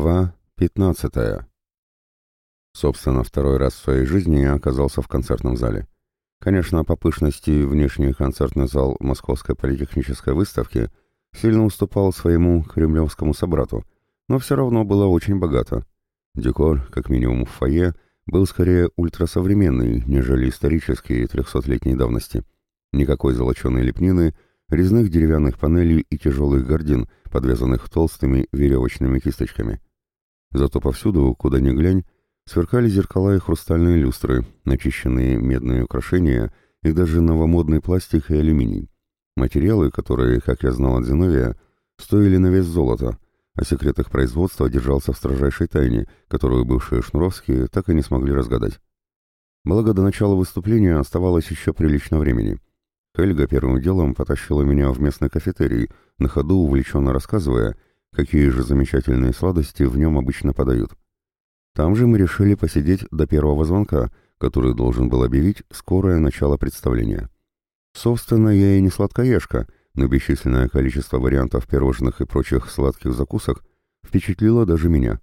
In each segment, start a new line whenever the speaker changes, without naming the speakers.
Глава 15. Собственно, второй раз в своей жизни я оказался в концертном зале. Конечно, по пышности внешний концертный зал Московской политехнической выставки сильно уступал своему кремлевскому собрату, но все равно было очень богато. Декор, как минимум в фойе, был скорее ультрасовременный, нежели исторический трехсотлетней давности. Никакой золоченой лепнины — резных деревянных панелей и тяжелых гордин, подвязанных толстыми веревочными кисточками. Зато повсюду, куда ни глянь, сверкали зеркала и хрустальные люстры, начищенные медные украшения и даже новомодный пластик и алюминий. Материалы, которые, как я знал от Зиновия, стоили на вес золота, а секрет их производства держался в строжайшей тайне, которую бывшие шнуровские так и не смогли разгадать. Благо, до начала выступления оставалось еще прилично времени — Хельга первым делом потащила меня в местный кафетерий, на ходу увлеченно рассказывая, какие же замечательные сладости в нем обычно подают. Там же мы решили посидеть до первого звонка, который должен был объявить скорое начало представления. Собственно, я и не сладкоежка, но бесчисленное количество вариантов пирожных и прочих сладких закусок впечатлило даже меня.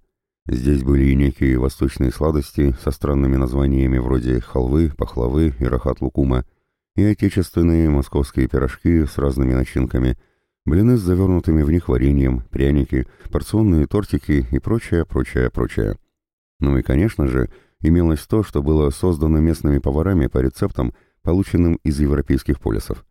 Здесь были и некие восточные сладости со странными названиями вроде халвы, пахлавы и рахат-лукума, и отечественные московские пирожки с разными начинками, блины с завернутыми в них вареньем, пряники, порционные тортики и прочее, прочее, прочее. Ну и, конечно же, имелось то, что было создано местными поварами по рецептам, полученным из европейских полисов.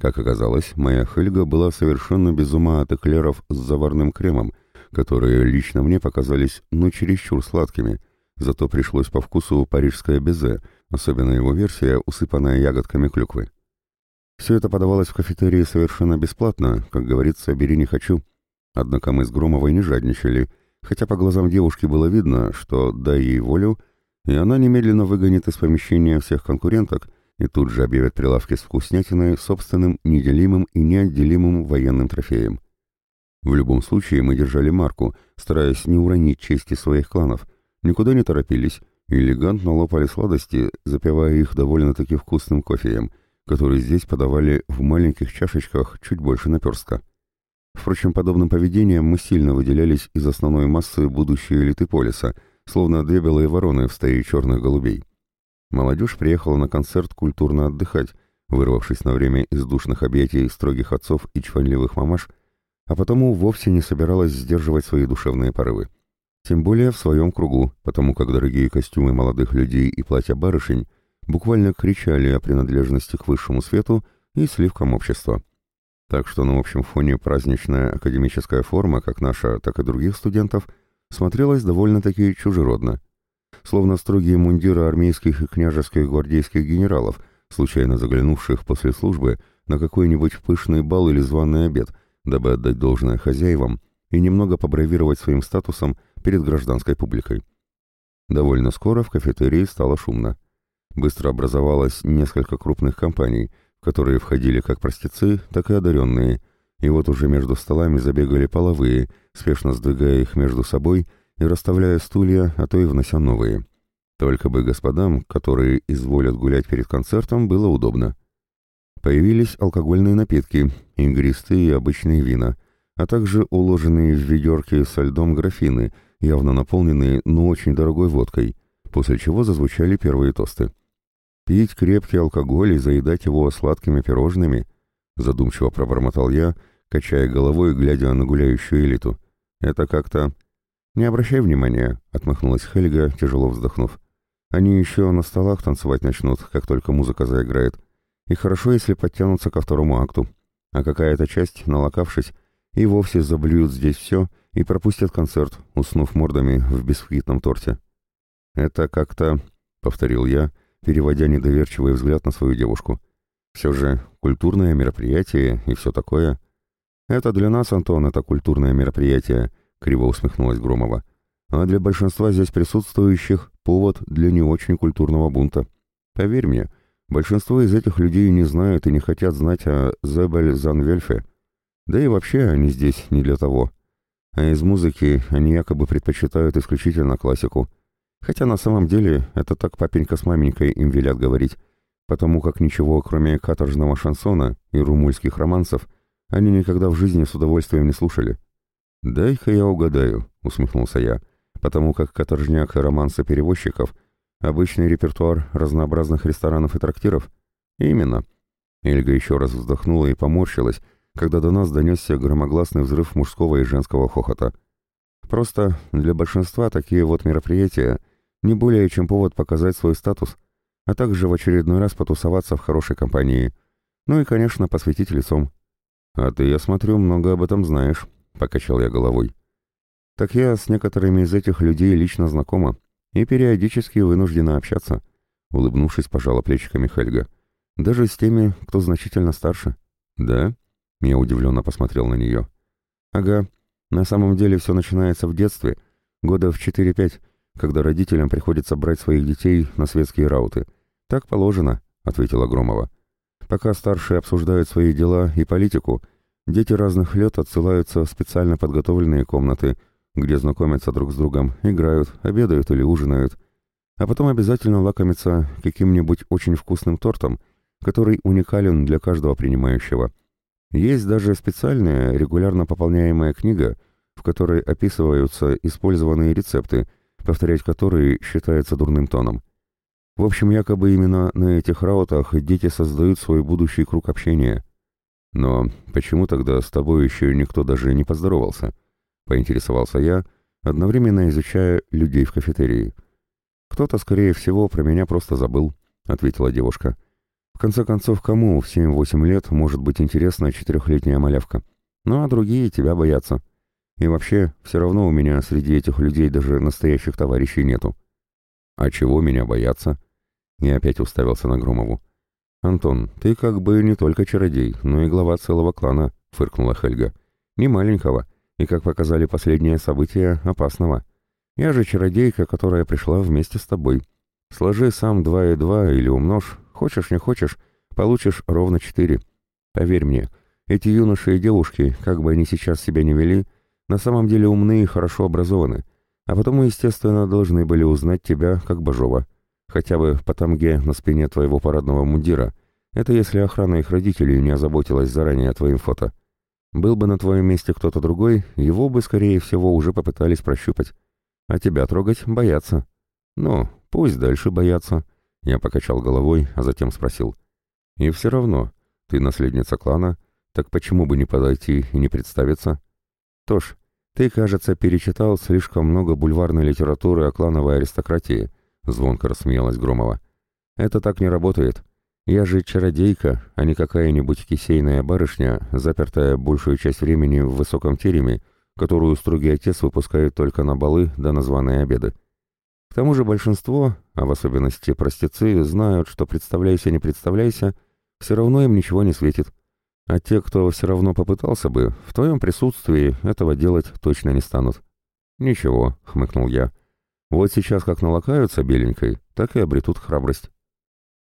Как оказалось, моя Хельга была совершенно без ума от эклеров с заварным кремом, которые лично мне показались ну чересчур сладкими, зато пришлось по вкусу парижское безе — особенно его версия, усыпанная ягодками клюквы. Все это подавалось в кафетерии совершенно бесплатно, как говорится, бери не хочу. Однако мы с Громовой не жадничали, хотя по глазам девушки было видно, что дай ей волю, и она немедленно выгонит из помещения всех конкуренток и тут же объявит прилавки с вкуснятиной собственным неделимым и неотделимым военным трофеем. В любом случае мы держали марку, стараясь не уронить чести своих кланов, никуда не торопились, элегантно лопали сладости, запивая их довольно-таки вкусным кофеем, который здесь подавали в маленьких чашечках чуть больше наперстка. Впрочем, подобным поведением мы сильно выделялись из основной массы будущей элиты полиса, словно две белые вороны в стае черных голубей. Молодежь приехала на концерт культурно отдыхать, вырвавшись на время из душных объятий строгих отцов и чванливых мамаш, а потому вовсе не собиралась сдерживать свои душевные порывы. Тем более в своем кругу, потому как дорогие костюмы молодых людей и платья барышень буквально кричали о принадлежности к высшему свету и сливкам общества. Так что на общем фоне праздничная академическая форма, как наша, так и других студентов, смотрелась довольно-таки чужеродно. Словно строгие мундиры армейских и княжеских гвардейских генералов, случайно заглянувших после службы на какой-нибудь пышный бал или званый обед, дабы отдать должное хозяевам и немного побравировать своим статусом перед гражданской публикой. Довольно скоро в кафетерии стало шумно. Быстро образовалось несколько крупных компаний, в которые входили как простецы, так и одаренные, и вот уже между столами забегали половые, спешно сдвигая их между собой и расставляя стулья, а то и внося новые. Только бы господам, которые изволят гулять перед концертом, было удобно. Появились алкогольные напитки, игристые и обычные вина, а также уложенные в ведерки со льдом графины — явно наполненные, но очень дорогой водкой, после чего зазвучали первые тосты. «Пить крепкий алкоголь и заедать его сладкими пирожными?» задумчиво пробормотал я, качая головой, глядя на гуляющую элиту. «Это как-то...» «Не обращай внимания», — отмахнулась Хельга, тяжело вздохнув. «Они еще на столах танцевать начнут, как только музыка заиграет. И хорошо, если подтянутся ко второму акту. А какая-то часть, налокавшись, и вовсе заблюют здесь все и пропустят концерт, уснув мордами в бисквитном торте. «Это как-то...» — повторил я, переводя недоверчивый взгляд на свою девушку. «Все же культурное мероприятие и все такое...» «Это для нас, Антон, это культурное мероприятие», — криво усмехнулась Громова. «А для большинства здесь присутствующих повод для не очень культурного бунта. Поверь мне, большинство из этих людей не знают и не хотят знать о Зебель Занвельфе. Да и вообще они здесь не для того. А из музыки они якобы предпочитают исключительно классику. Хотя на самом деле это так папенька с маменькой им велят говорить, потому как ничего, кроме каторжного шансона и румульских романсов, они никогда в жизни с удовольствием не слушали. «Дай-ка я угадаю», — усмехнулся я, потому как каторжняк и романсы перевозчиков — обычный репертуар разнообразных ресторанов и трактиров. Именно. Эльга еще раз вздохнула и поморщилась, когда до нас донесся громогласный взрыв мужского и женского хохота. Просто для большинства такие вот мероприятия не более чем повод показать свой статус, а также в очередной раз потусоваться в хорошей компании. Ну и, конечно, посвятить лицом. «А ты, я смотрю, много об этом знаешь», — покачал я головой. «Так я с некоторыми из этих людей лично знакома и периодически вынуждена общаться», — улыбнувшись, пожала плечиками Хельга. «Даже с теми, кто значительно старше». «Да?» — я удивленно посмотрел на нее. «Ага. На самом деле все начинается в детстве, года в 4-5, когда родителям приходится брать своих детей на светские рауты. Так положено», — ответила Громова. Пока старшие обсуждают свои дела и политику, дети разных лет отсылаются в специально подготовленные комнаты, где знакомятся друг с другом, играют, обедают или ужинают, а потом обязательно лакомятся каким-нибудь очень вкусным тортом, который уникален для каждого принимающего. Есть даже специальная, регулярно пополняемая книга, в которой описываются использованные рецепты, повторять которые считается дурным тоном. В общем, якобы именно на этих раутах дети создают свой будущий круг общения. Но почему тогда с тобой еще никто даже не поздоровался? Поинтересовался я, одновременно изучая людей в кафетерии. Кто-то, скорее всего, про меня просто забыл, ответила девушка. В конце концов, кому в 7-8 лет может быть интересна четырехлетняя малявка? Ну а другие тебя боятся. И вообще, все равно у меня среди этих людей даже настоящих товарищей нету. А чего меня бояться? И опять уставился на Громову. «Антон, ты как бы не только чародей, но и глава целого клана», — фыркнула Хельга. «Не маленького, и, как показали последние события, опасного. Я же чародейка, которая пришла вместе с тобой. Сложи сам два и два или умножь, хочешь не хочешь, получишь ровно четыре. Поверь мне, эти юноши и девушки, как бы они сейчас себя не вели, на самом деле умны и хорошо образованы, а потому, естественно, должны были узнать тебя как Бажова. Хотя бы по тамге на спине твоего парадного мундира. Это если охрана их родителей не озаботилась заранее твоим фото. Был бы на твоем месте кто-то другой, его бы, скорее всего, уже попытались прощупать. А тебя трогать боятся. Ну, пусть дальше боятся. Я покачал головой, а затем спросил. И все равно, ты наследница клана, так почему бы не подойти и не представиться? Тош, ты, кажется, перечитал слишком много бульварной литературы о клановой аристократии, — звонко рассмеялась Громова. «Это так не работает. Я же чародейка, а не какая-нибудь кисейная барышня, запертая большую часть времени в высоком тереме, которую строгий отец выпускает только на балы да на обеды. К тому же большинство, а в особенности простецы, знают, что представляйся, не представляйся, все равно им ничего не светит. А те, кто все равно попытался бы, в твоем присутствии этого делать точно не станут». «Ничего», — хмыкнул я, вот сейчас как налакаются беленькой, так и обретут храбрость.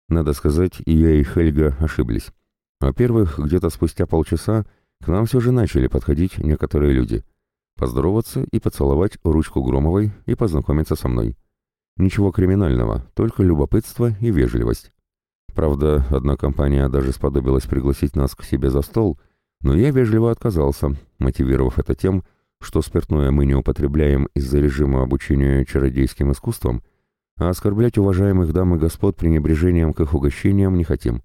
Надо сказать, и я, и Хельга ошиблись. Во-первых, где-то спустя полчаса к нам все же начали подходить некоторые люди. Поздороваться и поцеловать ручку Громовой и познакомиться со мной. Ничего криминального, только любопытство и вежливость. Правда, одна компания даже сподобилась пригласить нас к себе за стол, но я вежливо отказался, мотивировав это тем, что спиртное мы не употребляем из-за режима обучения чародейским искусствам, а оскорблять уважаемых дам и господ пренебрежением к их угощениям не хотим.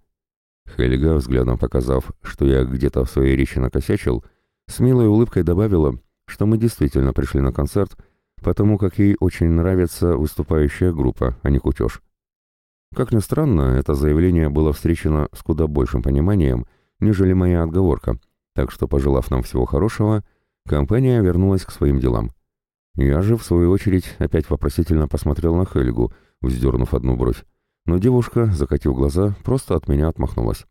Хельга, взглядом показав, что я где-то в своей речи накосячил, с милой улыбкой добавила, что мы действительно пришли на концерт, потому как ей очень нравится выступающая группа, а не кутеж. Как ни странно, это заявление было встречено с куда большим пониманием, нежели моя отговорка, так что, пожелав нам всего хорошего, Компания вернулась к своим делам. Я же, в свою очередь, опять вопросительно посмотрел на Хельгу, вздернув одну бровь. Но девушка, закатив глаза, просто от меня отмахнулась.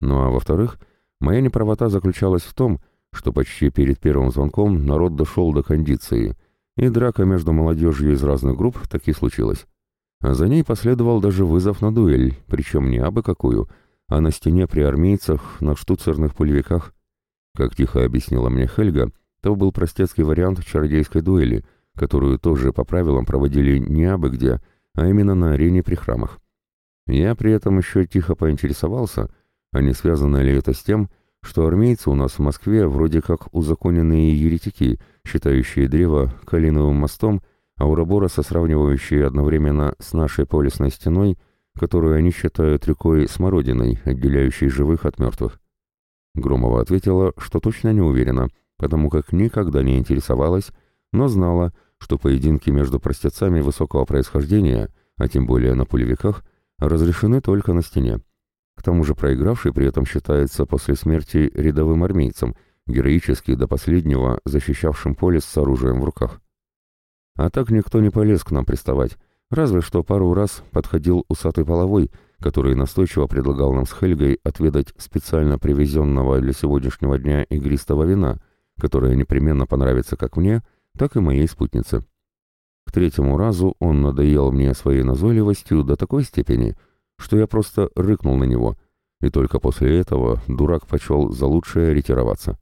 Ну а во-вторых, моя неправота заключалась в том, что почти перед первым звонком народ дошел до кондиции, и драка между молодежью из разных групп таки случилась. А за ней последовал даже вызов на дуэль, причем не абы какую, а на стене при армейцах на штуцерных пулевиках. Как тихо объяснила мне Хельга, то был простецкий вариант чародейской дуэли, которую тоже по правилам проводили не абы где, а именно на арене при храмах. Я при этом еще тихо поинтересовался, а не связано ли это с тем, что армейцы у нас в Москве вроде как узаконенные еретики, считающие древо калиновым мостом, а Урабороса сравнивающие одновременно с нашей полисной стеной, которую они считают рекой Смородиной, отделяющей живых от мертвых. Громова ответила, что точно не уверена, потому как никогда не интересовалась, но знала, что поединки между простецами высокого происхождения, а тем более на пулевиках, разрешены только на стене. К тому же проигравший при этом считается после смерти рядовым армейцем, героически до последнего защищавшим полис с оружием в руках. А так никто не полез к нам приставать, разве что пару раз подходил усатый половой, который настойчиво предлагал нам с Хельгой отведать специально привезенного для сегодняшнего дня игристого вина, которое непременно понравится как мне, так и моей спутнице. К третьему разу он надоел мне своей назойливостью до такой степени, что я просто рыкнул на него, и только после этого дурак почел за лучшее ретироваться.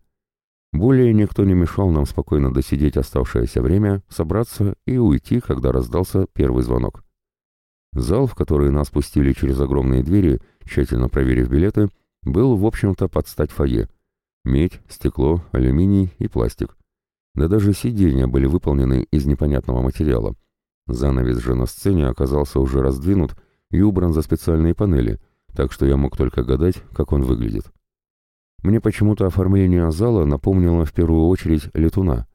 Более никто не мешал нам спокойно досидеть оставшееся время, собраться и уйти, когда раздался первый звонок. Зал, в который нас пустили через огромные двери, тщательно проверив билеты, был, в общем-то, под стать фойе. Медь, стекло, алюминий и пластик. Да даже сиденья были выполнены из непонятного материала. Занавес же на сцене оказался уже раздвинут и убран за специальные панели, так что я мог только гадать, как он выглядит. Мне почему-то оформление зала напомнило в первую очередь летуна.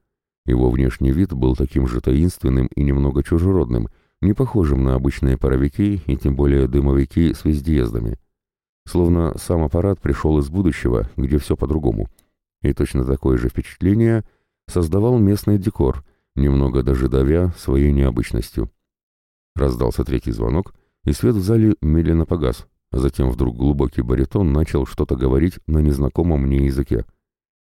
Его внешний вид был таким же таинственным и немного чужеродным, не похожим на обычные паровики и тем более дымовики с вездеездами. Словно сам аппарат пришел из будущего, где все по-другому. И точно такое же впечатление создавал местный декор, немного даже давя своей необычностью. Раздался третий звонок, и свет в зале медленно погас, затем вдруг глубокий баритон начал что-то говорить на незнакомом мне языке.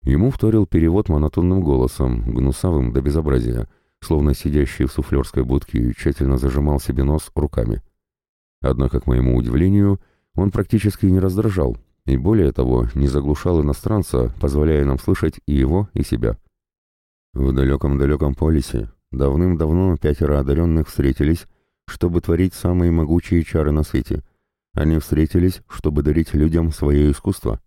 Ему вторил перевод монотонным голосом, гнусавым до безобразия, словно сидящий в суфлерской будке тщательно зажимал себе нос руками. Однако, к моему удивлению, он практически не раздражал, и более того, не заглушал иностранца, позволяя нам слышать и его, и себя. В далеком-далеком полисе давным-давно пятеро одаренных встретились, чтобы творить самые могучие чары на свете — они встретились, чтобы дарить людям свое искусство.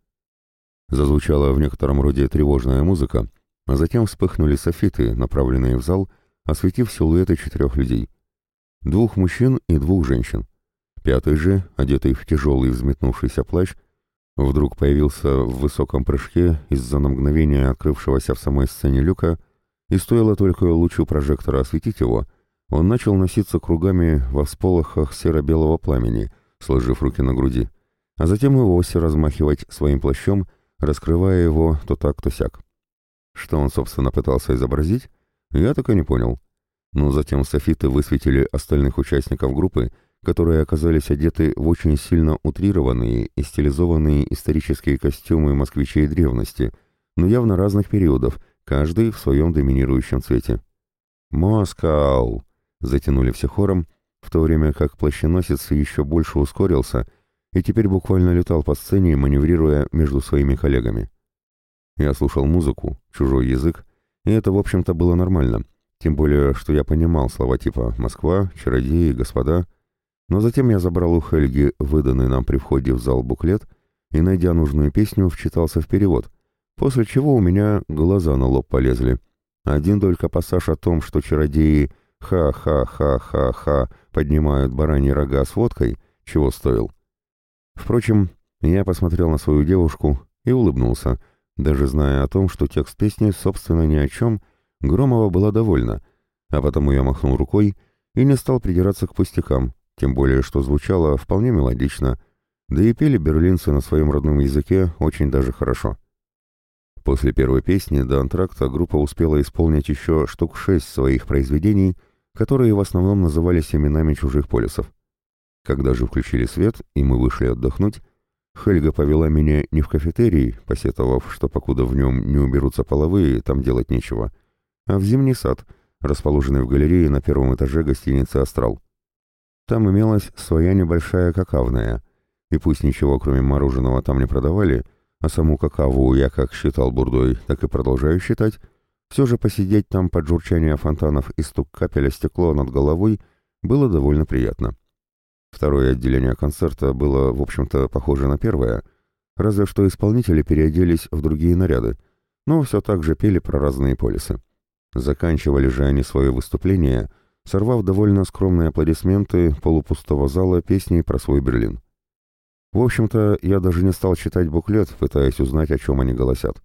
Зазвучала в некотором роде тревожная музыка, а затем вспыхнули софиты, направленные в зал, осветив силуэты четырех людей. Двух мужчин и двух женщин. Пятый же, одетый в тяжелый взметнувшийся плащ, вдруг появился в высоком прыжке из-за на мгновение открывшегося в самой сцене люка, и стоило только лучу прожектора осветить его, он начал носиться кругами во всполохах серо-белого пламени — сложив руки на груди, а затем и вовсе размахивать своим плащом, раскрывая его то так, то сяк. Что он, собственно, пытался изобразить, я так и не понял. Но затем софиты высветили остальных участников группы, которые оказались одеты в очень сильно утрированные и стилизованные исторические костюмы москвичей древности, но явно разных периодов, каждый в своем доминирующем цвете. «Москау!» — затянули все хором, в то время как плащеносец еще больше ускорился и теперь буквально летал по сцене, маневрируя между своими коллегами. Я слушал музыку, чужой язык, и это, в общем-то, было нормально, тем более, что я понимал слова типа «Москва», «Чародеи», «Господа», но затем я забрал у Хельги выданный нам при входе в зал буклет и, найдя нужную песню, вчитался в перевод, после чего у меня глаза на лоб полезли. Один только пассаж о том, что чародеи — Ха-ха-ха-ха-ха, поднимают бараньи рога с водкой, чего стоил. Впрочем, я посмотрел на свою девушку и улыбнулся, даже зная о том, что текст песни, собственно, ни о чем, Громова была довольна, а потому я махнул рукой и не стал придираться к пустякам, тем более, что звучало вполне мелодично, да и пели берлинцы на своем родном языке очень даже хорошо. После первой песни до антракта группа успела исполнить еще штук шесть своих произведений — которые в основном назывались именами чужих полисов. Когда же включили свет, и мы вышли отдохнуть, Хельга повела меня не в кафетерий, посетовав, что покуда в нем не уберутся половые, там делать нечего, а в зимний сад, расположенный в галерее на первом этаже гостиницы «Астрал». Там имелась своя небольшая какавная, и пусть ничего кроме мороженого там не продавали, а саму какаву я как считал бурдой, так и продолжаю считать, все же посидеть там под журчание фонтанов и стук капеля стекло над головой было довольно приятно. Второе отделение концерта было, в общем-то, похоже на первое, разве что исполнители переоделись в другие наряды, но все так же пели про разные полисы. Заканчивали же они свое выступление, сорвав довольно скромные аплодисменты полупустого зала песней про свой Берлин. В общем-то, я даже не стал читать буклет, пытаясь узнать, о чем они голосят.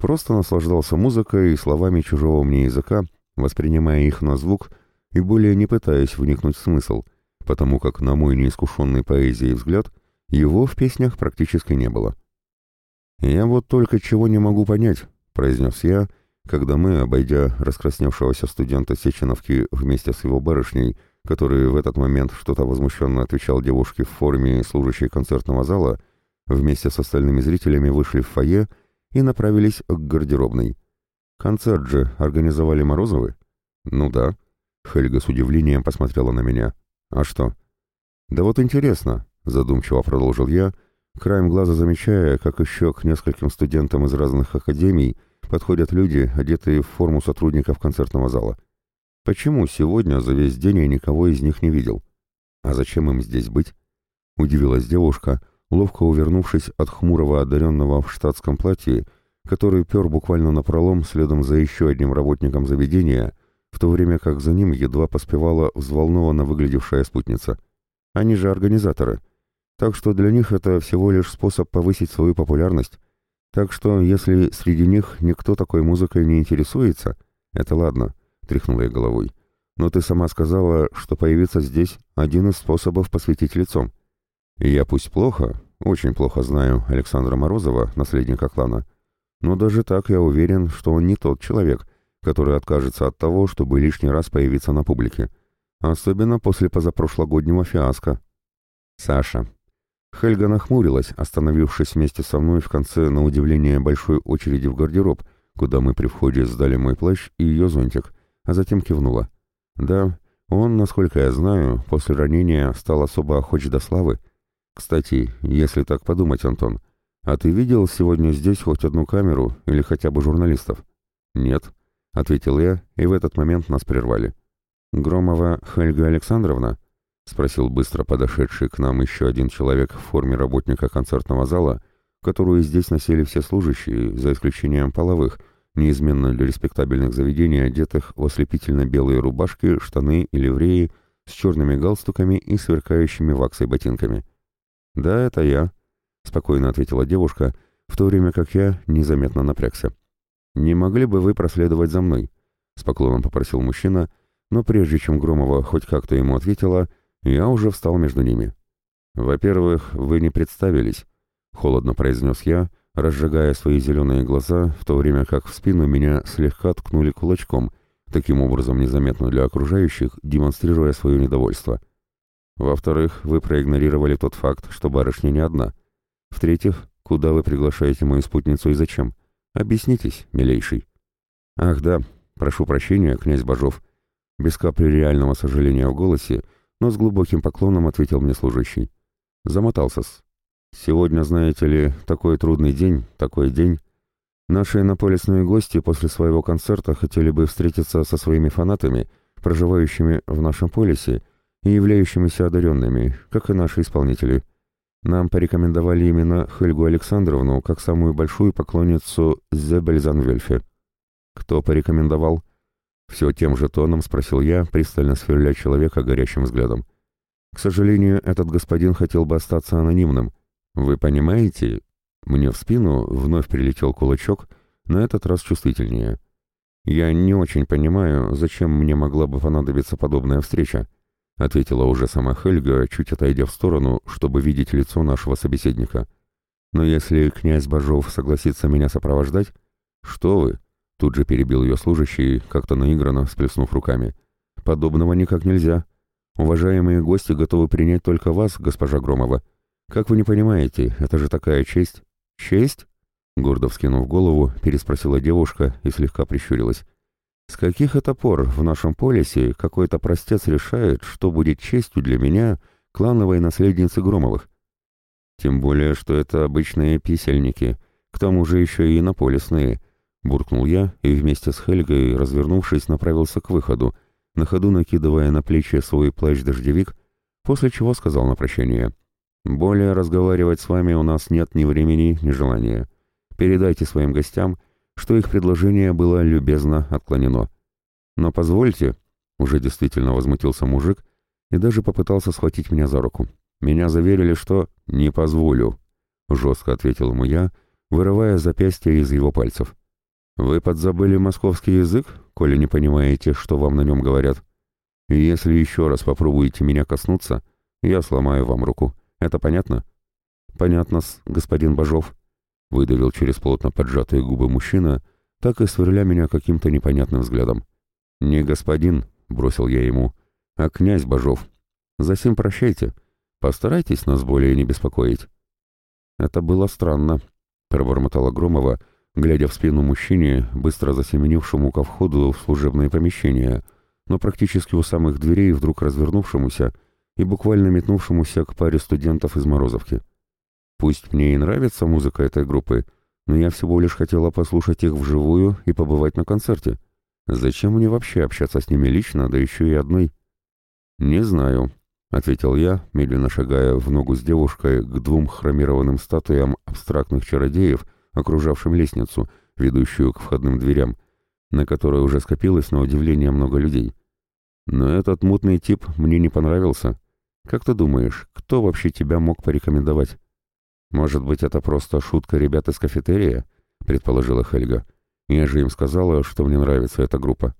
Просто наслаждался музыкой и словами чужого мне языка, воспринимая их на звук и более не пытаясь вникнуть в смысл, потому как, на мой неискушенный поэзией взгляд, его в песнях практически не было. «Я вот только чего не могу понять», — произнес я, когда мы, обойдя раскрасневшегося студента Сеченовки вместе с его барышней, который в этот момент что-то возмущенно отвечал девушке в форме служащей концертного зала, вместе с остальными зрителями вышли в фойе и направились к гардеробной. «Концерт же организовали Морозовы?» «Ну да». Хельга с удивлением посмотрела на меня. «А что?» «Да вот интересно», — задумчиво продолжил я, краем глаза замечая, как еще к нескольким студентам из разных академий подходят люди, одетые в форму сотрудников концертного зала. Почему сегодня за весь день я никого из них не видел? А зачем им здесь быть? Удивилась девушка, ловко увернувшись от хмурого одаренного в штатском платье, который пер буквально напролом следом за еще одним работником заведения, в то время как за ним едва поспевала взволнованно выглядевшая спутница. Они же организаторы. Так что для них это всего лишь способ повысить свою популярность. Так что, если среди них никто такой музыкой не интересуется, это ладно, тряхнула я головой. Но ты сама сказала, что появиться здесь — один из способов посвятить лицом. И я пусть плохо, очень плохо знаю Александра Морозова, наследника клана, но даже так я уверен, что он не тот человек, который откажется от того, чтобы лишний раз появиться на публике. Особенно после позапрошлогоднего фиаско. Саша. Хельга нахмурилась, остановившись вместе со мной в конце, на удивление, большой очереди в гардероб, куда мы при входе сдали мой плащ и ее зонтик, а затем кивнула. Да, он, насколько я знаю, после ранения стал особо охоч до славы, кстати, если так подумать, Антон, а ты видел сегодня здесь хоть одну камеру или хотя бы журналистов? Нет, ответил я, и в этот момент нас прервали. Громова Хельга Александровна? спросил быстро подошедший к нам еще один человек в форме работника концертного зала, которую здесь носили все служащие, за исключением половых, неизменно для респектабельных заведений, одетых в ослепительно белые рубашки, штаны и ливреи с черными галстуками и сверкающими ваксой ботинками. «Да, это я», — спокойно ответила девушка, в то время как я незаметно напрягся. «Не могли бы вы проследовать за мной?» — с поклоном попросил мужчина, но прежде чем Громова хоть как-то ему ответила, я уже встал между ними. «Во-первых, вы не представились», — холодно произнес я, разжигая свои зеленые глаза, в то время как в спину меня слегка ткнули кулачком, таким образом незаметно для окружающих, демонстрируя свое недовольство. Во-вторых, вы проигнорировали тот факт, что барышня не одна. В-третьих, куда вы приглашаете мою спутницу и зачем? Объяснитесь, милейший. Ах да, прошу прощения, князь Бажов. Без капли реального сожаления в голосе, но с глубоким поклоном ответил мне служащий. Замотался-с. Сегодня, знаете ли, такой трудный день, такой день. Наши наполисные гости после своего концерта хотели бы встретиться со своими фанатами, проживающими в нашем полисе, и являющимися одаренными, как и наши исполнители. Нам порекомендовали именно Хельгу Александровну как самую большую поклонницу Зебельзанвельфе. Кто порекомендовал? Все тем же тоном спросил я, пристально сверля человека горящим взглядом. К сожалению, этот господин хотел бы остаться анонимным. Вы понимаете? Мне в спину вновь прилетел кулачок, на этот раз чувствительнее. Я не очень понимаю, зачем мне могла бы понадобиться подобная встреча. — ответила уже сама Хельга, чуть отойдя в сторону, чтобы видеть лицо нашего собеседника. «Но если князь Бажов согласится меня сопровождать...» «Что вы?» — тут же перебил ее служащий, как-то наигранно всплеснув руками. «Подобного никак нельзя. Уважаемые гости готовы принять только вас, госпожа Громова. Как вы не понимаете, это же такая честь». «Честь?» — гордо вскинув голову, переспросила девушка и слегка прищурилась. С каких это пор в нашем полисе какой-то простец решает, что будет честью для меня, клановой наследницы Громовых? Тем более, что это обычные писельники, к тому же еще и наполисные, буркнул я и вместе с Хельгой, развернувшись, направился к выходу, на ходу накидывая на плечи свой плащ-дождевик, после чего сказал на прощание. Более разговаривать с вами у нас нет ни времени, ни желания. Передайте своим гостям, что их предложение было любезно отклонено. Но позвольте, уже действительно возмутился мужик и даже попытался схватить меня за руку. Меня заверили, что «не позволю», — жестко ответил ему я, вырывая запястье из его пальцев. «Вы подзабыли московский язык, коли не понимаете, что вам на нем говорят? И если еще раз попробуете меня коснуться, я сломаю вам руку. Это понятно?» «Понятно-с, господин Бажов», — выдавил через плотно поджатые губы мужчина, так и сверля меня каким-то непонятным взглядом. «Не господин», — бросил я ему, — «а князь Бажов. Засим прощайте. Постарайтесь нас более не беспокоить». «Это было странно», — пробормотала Громова, глядя в спину мужчине, быстро засеменившему ко входу в служебное помещение, но практически у самых дверей вдруг развернувшемуся и буквально метнувшемуся к паре студентов из Морозовки. «Пусть мне и нравится музыка этой группы, но я всего лишь хотела послушать их вживую и побывать на концерте». Зачем мне вообще общаться с ними лично, да еще и одной? Не знаю, — ответил я, медленно шагая в ногу с девушкой к двум хромированным статуям абстрактных чародеев, окружавшим лестницу, ведущую к входным дверям, на которой уже скопилось на удивление много людей. Но этот мутный тип мне не понравился. Как ты думаешь, кто вообще тебя мог порекомендовать? Может быть, это просто шутка ребят из кафетерия? предположила Хельга. Я же им сказала, что мне нравится эта группа.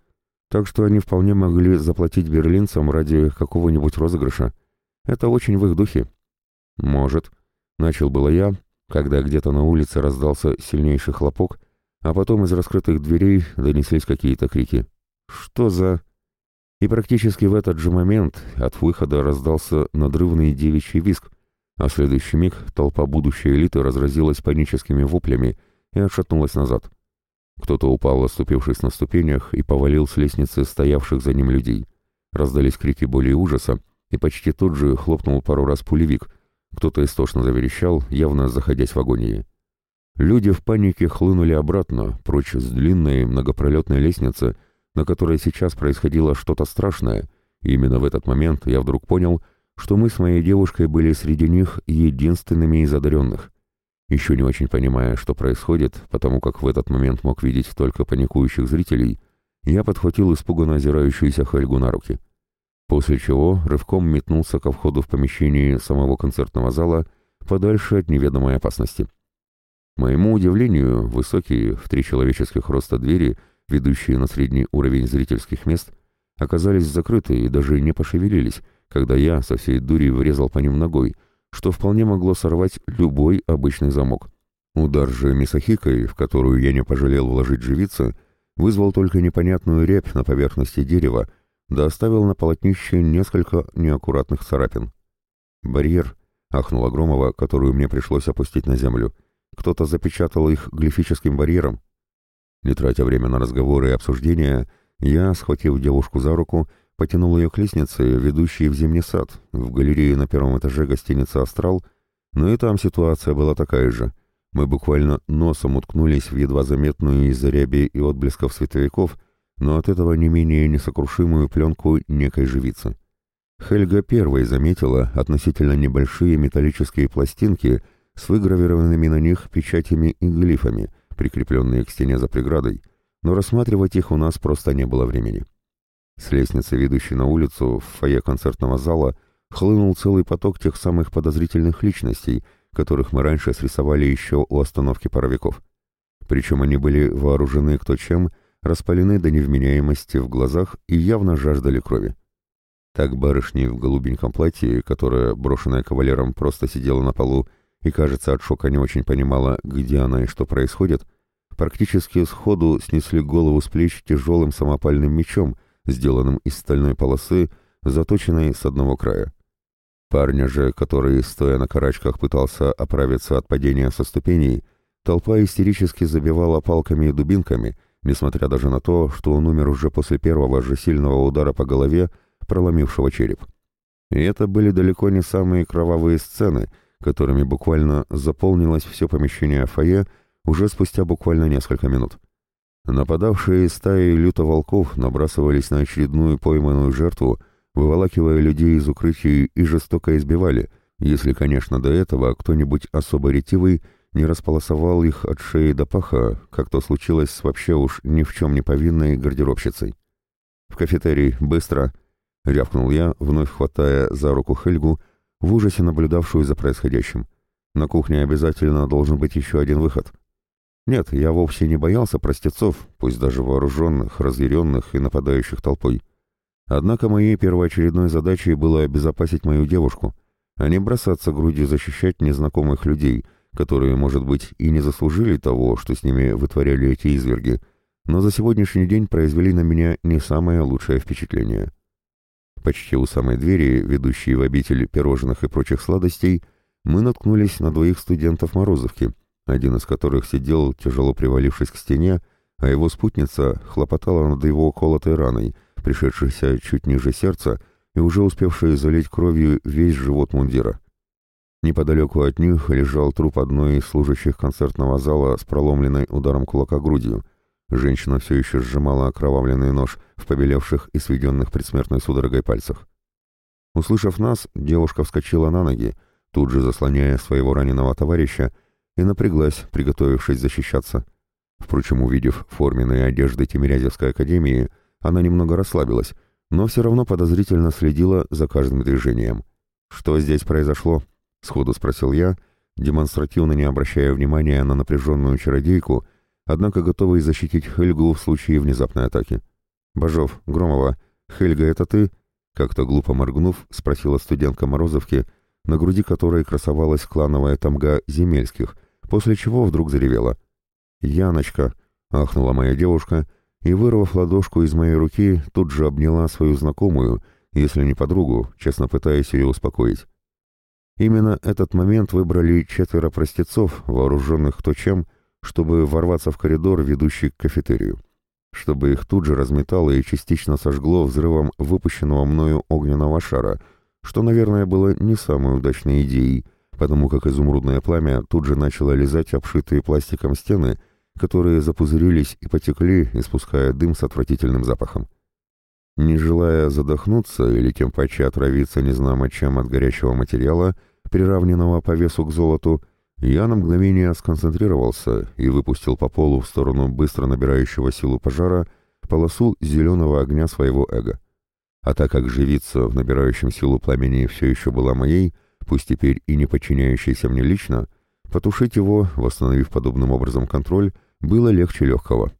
Так что они вполне могли заплатить берлинцам ради какого-нибудь розыгрыша. Это очень в их духе. Может. Начал было я, когда где-то на улице раздался сильнейший хлопок, а потом из раскрытых дверей донеслись какие-то крики. «Что за...» И практически в этот же момент от выхода раздался надрывный девичий виск, а следующий миг толпа будущей элиты разразилась паническими воплями и отшатнулась назад. Кто-то упал, оступившись на ступенях, и повалил с лестницы стоявших за ним людей. Раздались крики боли и ужаса, и почти тут же хлопнул пару раз пулевик. Кто-то истошно заверещал, явно заходясь в агонии. Люди в панике хлынули обратно, прочь с длинной многопролетной лестницы, на которой сейчас происходило что-то страшное, и именно в этот момент я вдруг понял, что мы с моей девушкой были среди них единственными из одаренных. Еще не очень понимая, что происходит, потому как в этот момент мог видеть только паникующих зрителей, я подхватил испуганно озирающуюся Хельгу на руки. После чего рывком метнулся ко входу в помещение самого концертного зала подальше от неведомой опасности. моему удивлению, высокие, в три человеческих роста двери, ведущие на средний уровень зрительских мест, оказались закрыты и даже не пошевелились, когда я со всей дури врезал по ним ногой — что вполне могло сорвать любой обычный замок. Удар же Мисахикой, в которую я не пожалел вложить живицы, вызвал только непонятную рябь на поверхности дерева, да оставил на полотнище несколько неаккуратных царапин. «Барьер», — ахнула Громова, которую мне пришлось опустить на землю. «Кто-то запечатал их глифическим барьером». Не тратя время на разговоры и обсуждения, я, схватив девушку за руку, потянул ее к лестнице, ведущей в зимний сад, в галерею на первом этаже гостиницы «Астрал», но и там ситуация была такая же. Мы буквально носом уткнулись в едва заметную из-за ряби и отблесков световиков, но от этого не менее несокрушимую пленку некой живицы. Хельга первой заметила относительно небольшие металлические пластинки с выгравированными на них печатями и глифами, прикрепленные к стене за преградой, но рассматривать их у нас просто не было времени. С лестницы, ведущей на улицу, в фойе концертного зала, хлынул целый поток тех самых подозрительных личностей, которых мы раньше срисовали еще у остановки паровиков. Причем они были вооружены кто чем, распалены до невменяемости в глазах и явно жаждали крови. Так барышни в голубеньком платье, которая, брошенная кавалером, просто сидела на полу и, кажется, от шока не очень понимала, где она и что происходит, практически сходу снесли голову с плеч тяжелым самопальным мечом — сделанным из стальной полосы, заточенной с одного края. Парня же, который, стоя на карачках, пытался оправиться от падения со ступеней, толпа истерически забивала палками и дубинками, несмотря даже на то, что он умер уже после первого же сильного удара по голове, проломившего череп. И это были далеко не самые кровавые сцены, которыми буквально заполнилось все помещение фойе уже спустя буквально несколько минут. Нападавшие стаи люто-волков набрасывались на очередную пойманную жертву, выволакивая людей из укрытий и жестоко избивали, Если, конечно, до этого кто-нибудь особо ретивый не располосовал их от шеи до паха, как то случилось с вообще уж ни в чем не повинной гардеробщицей. «В кафетерий, быстро!» — рявкнул я, вновь хватая за руку Хельгу, в ужасе наблюдавшую за происходящим. «На кухне обязательно должен быть еще один выход». Нет, я вовсе не боялся простецов, пусть даже вооруженных, разъяренных и нападающих толпой. Однако моей первоочередной задачей было обезопасить мою девушку, а не бросаться грудью защищать незнакомых людей, которые, может быть, и не заслужили того, что с ними вытворяли эти изверги, но за сегодняшний день произвели на меня не самое лучшее впечатление. Почти у самой двери, ведущей в обитель пирожных и прочих сладостей, мы наткнулись на двоих студентов Морозовки — один из которых сидел, тяжело привалившись к стене, а его спутница хлопотала над его колотой раной, пришедшейся чуть ниже сердца и уже успевшей залить кровью весь живот мундира. Неподалеку от них лежал труп одной из служащих концертного зала с проломленной ударом кулака грудью. Женщина все еще сжимала окровавленный нож в побелевших и сведенных предсмертной судорогой пальцах. Услышав нас, девушка вскочила на ноги, тут же заслоняя своего раненого товарища, и напряглась, приготовившись защищаться. Впрочем, увидев форменные одежды Тимирязевской академии, она немного расслабилась, но все равно подозрительно следила за каждым движением. «Что здесь произошло?» — сходу спросил я, демонстративно не обращая внимания на напряженную чародейку, однако готовый защитить Хельгу в случае внезапной атаки. «Бажов, Громова, Хельга, это ты?» Как-то глупо моргнув, спросила студентка Морозовки, на груди которой красовалась клановая тамга Земельских — после чего вдруг заревела. «Яночка!» — ахнула моя девушка, и, вырвав ладошку из моей руки, тут же обняла свою знакомую, если не подругу, честно пытаясь ее успокоить. Именно этот момент выбрали четверо простецов, вооруженных кто чем, чтобы ворваться в коридор, ведущий к кафетерию. Чтобы их тут же разметало и частично сожгло взрывом выпущенного мною огненного шара, что, наверное, было не самой удачной идеей — потому как изумрудное пламя тут же начало лизать обшитые пластиком стены, которые запузырились и потекли, испуская дым с отвратительным запахом. Не желая задохнуться или тем паче отравиться незнамо чем от горячего материала, приравненного по весу к золоту, я на мгновение сконцентрировался и выпустил по полу в сторону быстро набирающего силу пожара полосу зеленого огня своего эго. А так как живица в набирающем силу пламени все еще была моей, пусть теперь и не подчиняющийся мне лично, потушить его, восстановив подобным образом контроль, было легче легкого.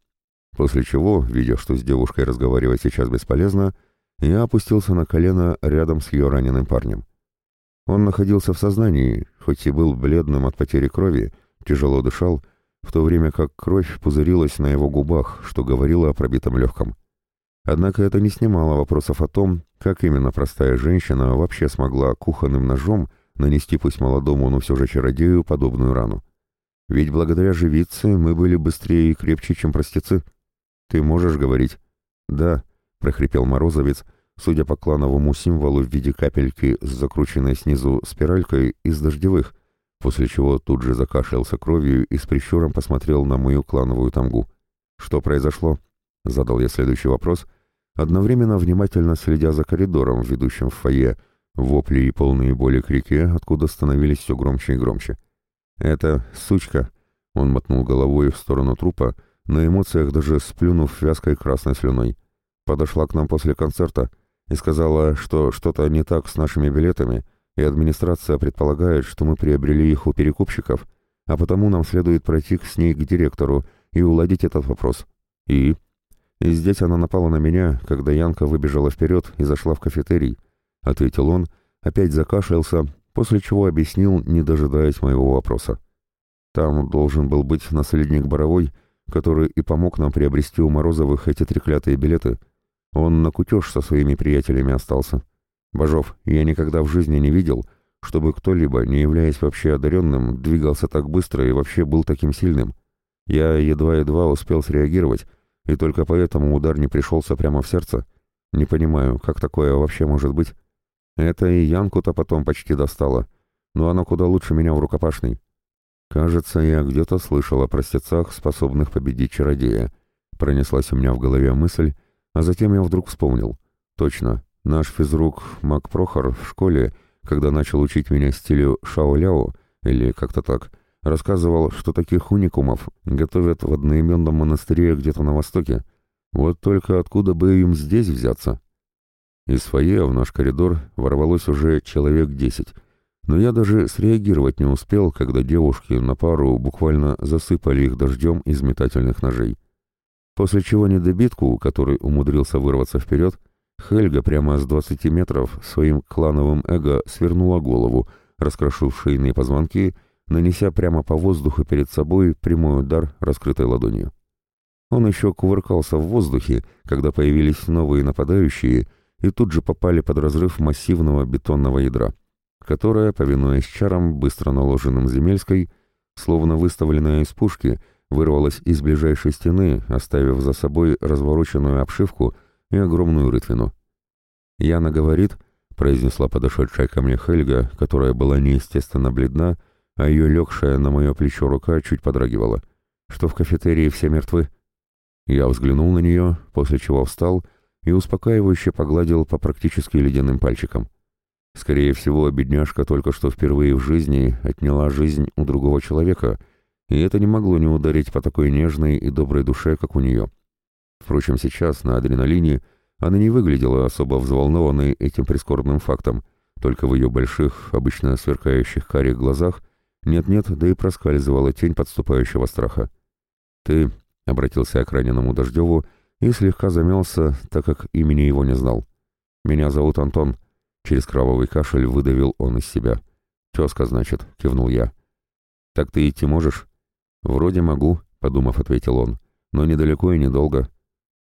После чего, видя, что с девушкой разговаривать сейчас бесполезно, я опустился на колено рядом с ее раненым парнем. Он находился в сознании, хоть и был бледным от потери крови, тяжело дышал, в то время как кровь пузырилась на его губах, что говорило о пробитом легком. Однако это не снимало вопросов о том, как именно простая женщина вообще смогла кухонным ножом нанести пусть молодому, но все же чародею подобную рану. Ведь благодаря живице мы были быстрее и крепче, чем простецы. Ты можешь говорить? Да, прохрипел Морозовец, судя по клановому символу в виде капельки с закрученной снизу спиралькой из дождевых, после чего тут же закашлялся кровью и с прищуром посмотрел на мою клановую тамгу. Что произошло? Задал я следующий вопрос, одновременно внимательно следя за коридором, ведущим в фойе, Вопли и полные боли крики, откуда становились все громче и громче. «Это сучка!» Он мотнул головой в сторону трупа, на эмоциях даже сплюнув вязкой красной слюной. Подошла к нам после концерта и сказала, что что-то не так с нашими билетами, и администрация предполагает, что мы приобрели их у перекупщиков, а потому нам следует пройти с ней к директору и уладить этот вопрос. И... И здесь она напала на меня, когда Янка выбежала вперед и зашла в кафетерий, — ответил он, опять закашлялся, после чего объяснил, не дожидаясь моего вопроса. «Там должен был быть наследник Боровой, который и помог нам приобрести у Морозовых эти треклятые билеты. Он на кутеж со своими приятелями остался. Бажов, я никогда в жизни не видел, чтобы кто-либо, не являясь вообще одаренным, двигался так быстро и вообще был таким сильным. Я едва-едва успел среагировать, и только поэтому удар не пришелся прямо в сердце. Не понимаю, как такое вообще может быть?» Это и Янку-то потом почти достало, но она куда лучше меня в рукопашной. Кажется, я где-то слышал о простецах, способных победить чародея. Пронеслась у меня в голове мысль, а затем я вдруг вспомнил. Точно, наш физрук Мак Прохор в школе, когда начал учить меня стилю шао-ляо, или как-то так, рассказывал, что таких уникумов готовят в одноименном монастыре где-то на востоке. Вот только откуда бы им здесь взяться? Из фойе в наш коридор ворвалось уже человек десять, но я даже среагировать не успел, когда девушки на пару буквально засыпали их дождем из метательных ножей. После чего недобитку, который умудрился вырваться вперед, Хельга прямо с 20 метров своим клановым эго свернула голову, раскрошив шейные позвонки, нанеся прямо по воздуху перед собой прямой удар раскрытой ладонью. Он еще кувыркался в воздухе, когда появились новые нападающие, и тут же попали под разрыв массивного бетонного ядра, которое, повинуясь чарам, быстро наложенным земельской, словно выставленное из пушки, вырвалось из ближайшей стены, оставив за собой развороченную обшивку и огромную рытвину. «Яна говорит», — произнесла подошедшая ко мне Хельга, которая была неестественно бледна, а ее легшая на мое плечо рука чуть подрагивала, что в кафетерии все мертвы. Я взглянул на нее, после чего встал и успокаивающе погладил по практически ледяным пальчикам. Скорее всего, бедняжка только что впервые в жизни отняла жизнь у другого человека, и это не могло не ударить по такой нежной и доброй душе, как у нее. Впрочем, сейчас, на адреналине, она не выглядела особо взволнованной этим прискорбным фактом, только в ее больших, обычно сверкающих карих глазах нет-нет, да и проскальзывала тень подступающего страха. «Ты», — обратился к раненому Дождеву и слегка замялся, так как имени его не знал. «Меня зовут Антон», — через кровавый кашель выдавил он из себя. «Тезка, значит», — кивнул я. «Так ты идти можешь?» «Вроде могу», — подумав, ответил он, — «но недалеко и недолго.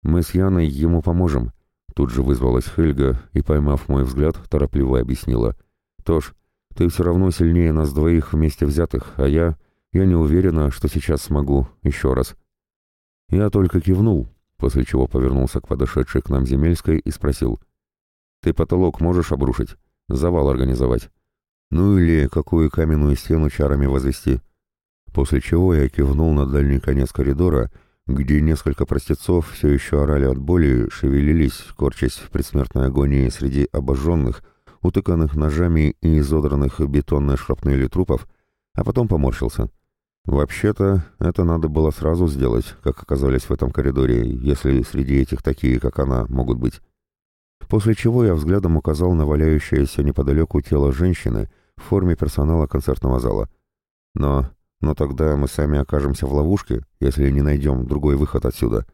Мы с Яной ему поможем». Тут же вызвалась Хельга и, поймав мой взгляд, торопливо объяснила. «Тош, ты все равно сильнее нас двоих вместе взятых, а я... Я не уверена, что сейчас смогу. Еще раз». Я только кивнул, после чего повернулся к подошедшей к нам Земельской и спросил. «Ты потолок можешь обрушить? Завал организовать? Ну или какую каменную стену чарами возвести?» После чего я кивнул на дальний конец коридора, где несколько простецов все еще орали от боли, шевелились, корчась в предсмертной агонии среди обожженных, утыканных ножами и изодранных бетонной шрапнели трупов, а потом поморщился. Вообще-то, это надо было сразу сделать, как оказались в этом коридоре, если среди этих такие, как она, могут быть. После чего я взглядом указал на валяющееся неподалеку тело женщины в форме персонала концертного зала. Но, но тогда мы сами окажемся в ловушке, если не найдем другой выход отсюда.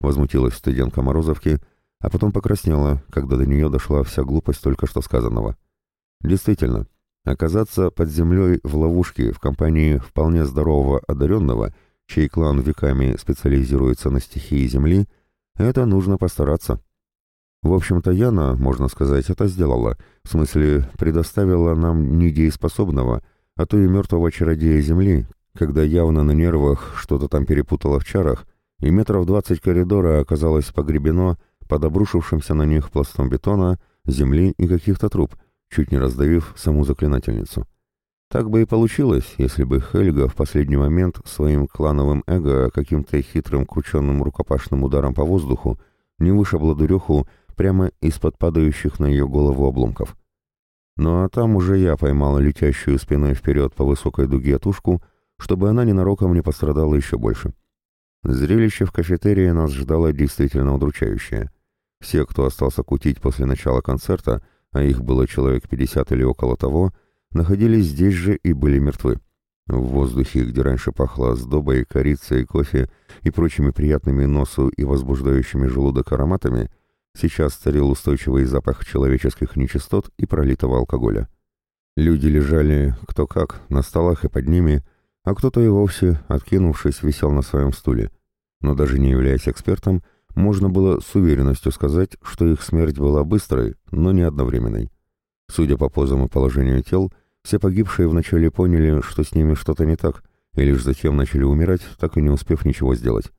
Возмутилась студентка Морозовки, а потом покраснела, когда до нее дошла вся глупость только что сказанного. Действительно, оказаться под землей в ловушке в компании вполне здорового одаренного, чей клан веками специализируется на стихии земли, это нужно постараться. В общем-то, Яна, можно сказать, это сделала, в смысле, предоставила нам недееспособного, а то и мертвого чародея земли, когда явно на нервах что-то там перепутала в чарах, и метров двадцать коридора оказалось погребено под обрушившимся на них пластом бетона, земли и каких-то труб, чуть не раздавив саму заклинательницу. Так бы и получилось, если бы Хельга в последний момент своим клановым эго каким-то хитрым крученным рукопашным ударом по воздуху не вышибла дуреху прямо из-под падающих на ее голову обломков. Ну а там уже я поймал летящую спиной вперед по высокой дуге тушку, чтобы она ненароком не пострадала еще больше. Зрелище в кафетерии нас ждало действительно удручающее. Все, кто остался кутить после начала концерта, а их было человек 50 или около того, находились здесь же и были мертвы. В воздухе, где раньше пахло сдобой, корицей, кофе и прочими приятными носу и возбуждающими желудок ароматами, сейчас царил устойчивый запах человеческих нечистот и пролитого алкоголя. Люди лежали кто как, на столах и под ними, а кто-то и вовсе, откинувшись, висел на своем стуле. Но даже не являясь экспертом, можно было с уверенностью сказать, что их смерть была быстрой, но не одновременной. Судя по позам и положению тел, все погибшие вначале поняли, что с ними что-то не так, и лишь затем начали умирать, так и не успев ничего сделать.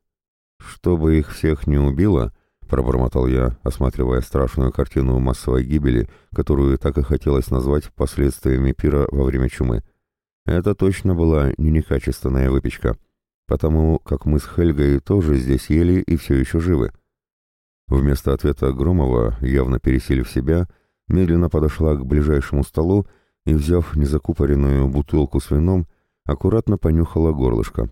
«Чтобы их всех не убило», — пробормотал я, осматривая страшную картину массовой гибели, которую так и хотелось назвать последствиями пира во время чумы. Это точно была не некачественная выпечка потому как мы с Хельгой тоже здесь ели и все еще живы. Вместо ответа Громова, явно пересилив себя, медленно подошла к ближайшему столу и, взяв незакупоренную бутылку с вином, аккуратно понюхала горлышко.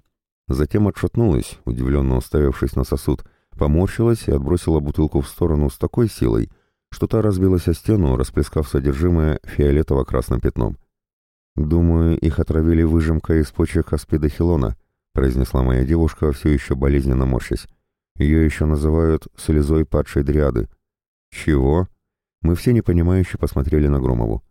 Затем отшатнулась, удивленно уставившись на сосуд, поморщилась и отбросила бутылку в сторону с такой силой, что та разбилась о стену, расплескав содержимое фиолетово-красным пятном. «Думаю, их отравили выжимкой из почек аспидохилона», произнесла моя девушка, все еще болезненно морщась. «Ее еще называют слезой падшей дриады». «Чего?» Мы все непонимающе посмотрели на Громову.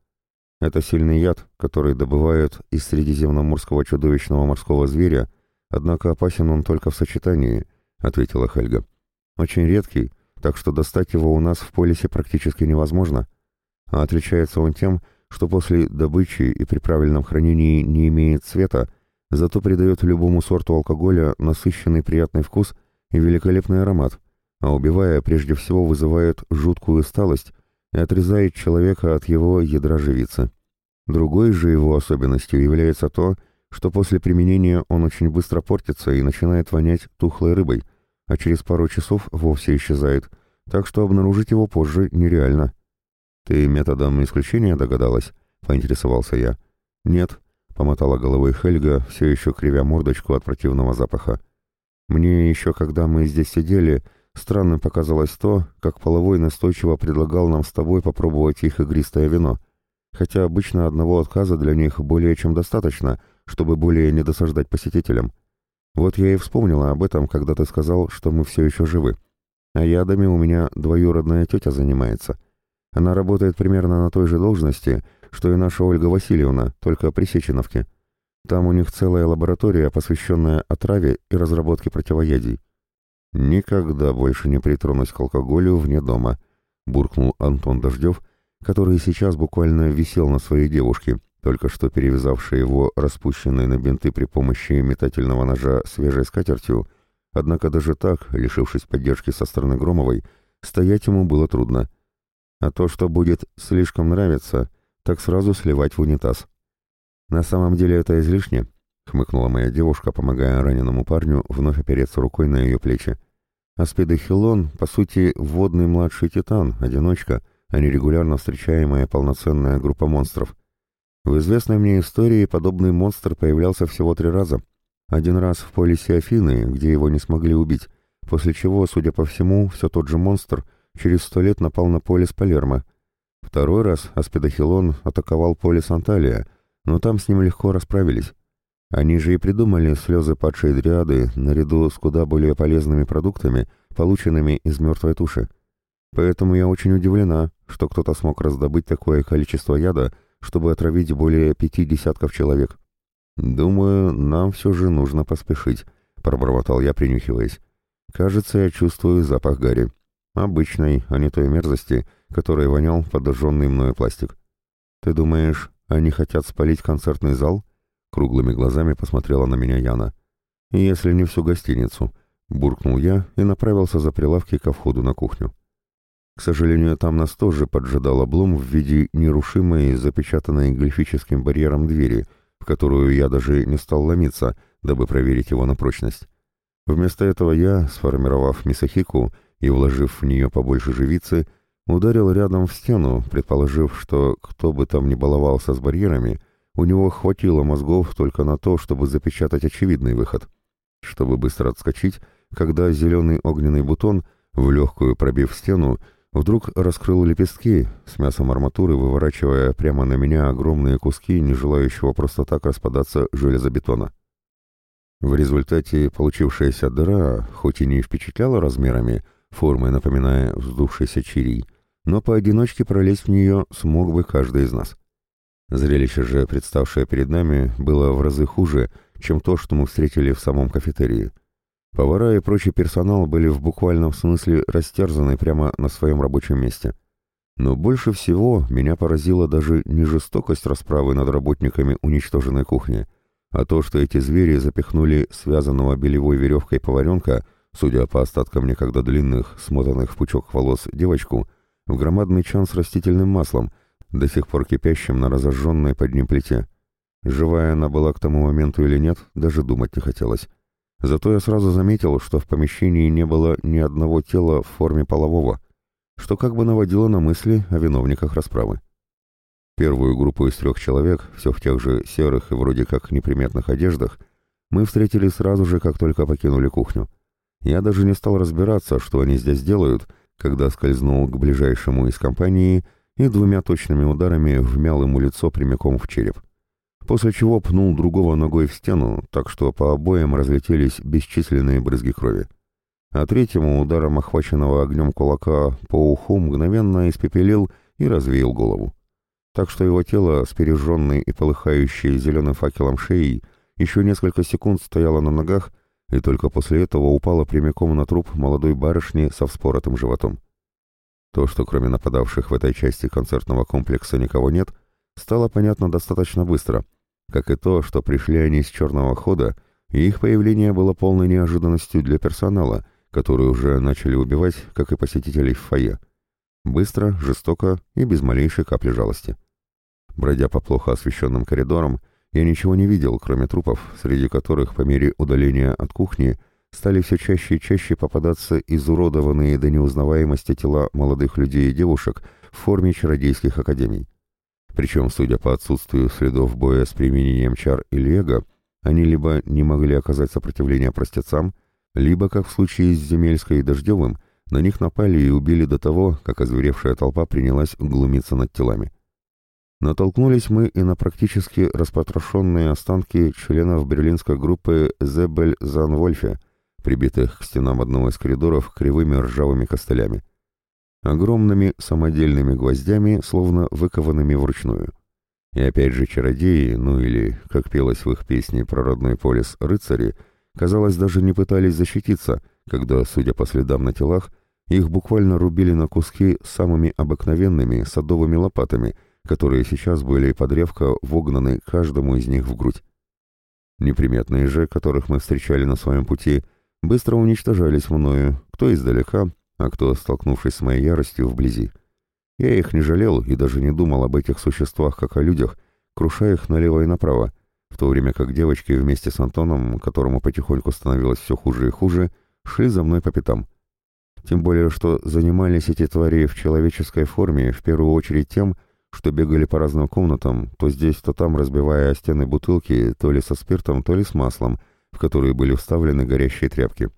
«Это сильный яд, который добывают из средиземноморского чудовищного морского зверя, однако опасен он только в сочетании», — ответила Хельга. «Очень редкий, так что достать его у нас в полисе практически невозможно. А отличается он тем, что после добычи и при правильном хранении не имеет цвета, зато придает любому сорту алкоголя насыщенный приятный вкус и великолепный аромат, а убивая прежде всего вызывает жуткую усталость и отрезает человека от его ядра живицы. Другой же его особенностью является то, что после применения он очень быстро портится и начинает вонять тухлой рыбой, а через пару часов вовсе исчезает, так что обнаружить его позже нереально. «Ты методом исключения догадалась?» — поинтересовался я. «Нет», — помотала головой Хельга, все еще кривя мордочку от противного запаха. «Мне еще, когда мы здесь сидели, странным показалось то, как половой настойчиво предлагал нам с тобой попробовать их игристое вино, хотя обычно одного отказа для них более чем достаточно, чтобы более не досаждать посетителям. Вот я и вспомнила об этом, когда ты сказал, что мы все еще живы. А ядами у меня двоюродная тетя занимается». Она работает примерно на той же должности, что и наша Ольга Васильевна, только при Сеченовке. Там у них целая лаборатория, посвященная отраве и разработке противоядий. «Никогда больше не притронусь к алкоголю вне дома», — буркнул Антон Дождев, который сейчас буквально висел на своей девушке, только что перевязавшей его распущенной на бинты при помощи метательного ножа свежей скатертью, однако даже так, лишившись поддержки со стороны Громовой, стоять ему было трудно — а то, что будет слишком нравиться, так сразу сливать в унитаз. На самом деле это излишне, хмыкнула моя девушка, помогая раненому парню вновь опереться рукой на ее плечи. Аспидохилон, по сути, водный младший титан, одиночка, а не регулярно встречаемая полноценная группа монстров. В известной мне истории подобный монстр появлялся всего три раза. Один раз в полисе Афины, где его не смогли убить, после чего, судя по всему, все тот же монстр — через сто лет напал на полис Палермо. Второй раз Аспидохилон атаковал полис Анталия, но там с ним легко расправились. Они же и придумали слезы падшей дриады наряду с куда более полезными продуктами, полученными из мертвой туши. Поэтому я очень удивлена, что кто-то смог раздобыть такое количество яда, чтобы отравить более пяти десятков человек. «Думаю, нам все же нужно поспешить», — пробормотал я, принюхиваясь. «Кажется, я чувствую запах гари». Обычной, а не той мерзости, которой вонял подожженный мною пластик. «Ты думаешь, они хотят спалить концертный зал?» Круглыми глазами посмотрела на меня Яна. «Если не всю гостиницу», — буркнул я и направился за прилавки ко входу на кухню. К сожалению, там нас тоже поджидал облом в виде нерушимой, запечатанной глифическим барьером двери, в которую я даже не стал ломиться, дабы проверить его на прочность. Вместо этого я, сформировав мисахику, и, вложив в нее побольше живицы, ударил рядом в стену, предположив, что кто бы там ни баловался с барьерами, у него хватило мозгов только на то, чтобы запечатать очевидный выход. Чтобы быстро отскочить, когда зеленый огненный бутон, в легкую пробив стену, вдруг раскрыл лепестки, с мясом арматуры выворачивая прямо на меня огромные куски, не желающего просто так распадаться железобетона. В результате получившаяся дыра, хоть и не впечатляла размерами, формой напоминая вздувшийся чирий, но поодиночке пролезть в нее смог бы каждый из нас. Зрелище же, представшее перед нами, было в разы хуже, чем то, что мы встретили в самом кафетерии. Повара и прочий персонал были в буквальном смысле растерзаны прямо на своем рабочем месте. Но больше всего меня поразила даже не жестокость расправы над работниками уничтоженной кухни, а то, что эти звери запихнули связанного белевой веревкой поваренка – судя по остаткам некогда длинных, смотанных в пучок волос девочку, в громадный чан с растительным маслом, до сих пор кипящим на разожженной под ним плите. Живая она была к тому моменту или нет, даже думать не хотелось. Зато я сразу заметил, что в помещении не было ни одного тела в форме полового. что как бы наводило на мысли о виновниках расправы. Первую группу из трех человек, все в тех же серых и вроде как неприметных одеждах, мы встретили сразу же, как только покинули кухню. Я даже не стал разбираться, что они здесь делают, когда скользнул к ближайшему из компании и двумя точными ударами вмял ему лицо прямиком в череп. После чего пнул другого ногой в стену, так что по обоим разлетелись бесчисленные брызги крови. А третьему ударом охваченного огнем кулака по уху мгновенно испепелил и развеял голову. Так что его тело с пережженной и полыхающей зеленым факелом шеей еще несколько секунд стояло на ногах и только после этого упала прямиком на труп молодой барышни со вспоротым животом. То, что кроме нападавших в этой части концертного комплекса никого нет, стало понятно достаточно быстро, как и то, что пришли они с черного хода, и их появление было полной неожиданностью для персонала, который уже начали убивать, как и посетителей в фойе. Быстро, жестоко и без малейшей капли жалости. Бродя по плохо освещенным коридорам, я ничего не видел, кроме трупов, среди которых по мере удаления от кухни стали все чаще и чаще попадаться изуродованные до неузнаваемости тела молодых людей и девушек в форме чародейских академий. Причем, судя по отсутствию следов боя с применением чар или эго, они либо не могли оказать сопротивление простецам, либо, как в случае с Земельской и Дождевым, на них напали и убили до того, как озверевшая толпа принялась глумиться над телами. Натолкнулись мы и на практически распотрошенные останки членов берлинской группы «Зебель Занвольфе», прибитых к стенам одного из коридоров кривыми ржавыми костылями. Огромными самодельными гвоздями, словно выкованными вручную. И опять же чародеи, ну или, как пелось в их песне про родной полис, рыцари, казалось, даже не пытались защититься, когда, судя по следам на телах, их буквально рубили на куски самыми обыкновенными садовыми лопатами — которые сейчас были под древко вогнаны каждому из них в грудь. Неприметные же, которых мы встречали на своем пути, быстро уничтожались мною, кто издалека, а кто, столкнувшись с моей яростью, вблизи. Я их не жалел и даже не думал об этих существах, как о людях, крушая их налево и направо, в то время как девочки вместе с Антоном, которому потихоньку становилось все хуже и хуже, шли за мной по пятам. Тем более, что занимались эти твари в человеческой форме в первую очередь тем, что бегали по разным комнатам, то здесь, то там разбивая о стены бутылки, то ли со спиртом, то ли с маслом, в которые были вставлены горящие тряпки.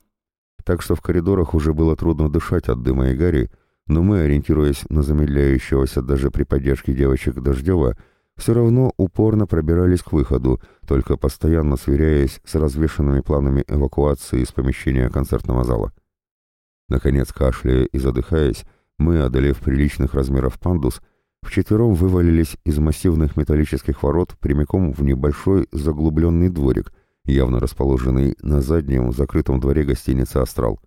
Так что в коридорах уже было трудно дышать от дыма и гари, но мы, ориентируясь на замедляющегося даже при поддержке девочек Дождева, все равно упорно пробирались к выходу, только постоянно сверяясь с развешенными планами эвакуации из помещения концертного зала. Наконец, кашляя и задыхаясь, мы, одолев приличных размеров пандус, вчетвером вывалились из массивных металлических ворот прямиком в небольшой заглубленный дворик, явно расположенный на заднем закрытом дворе гостиницы «Астрал»,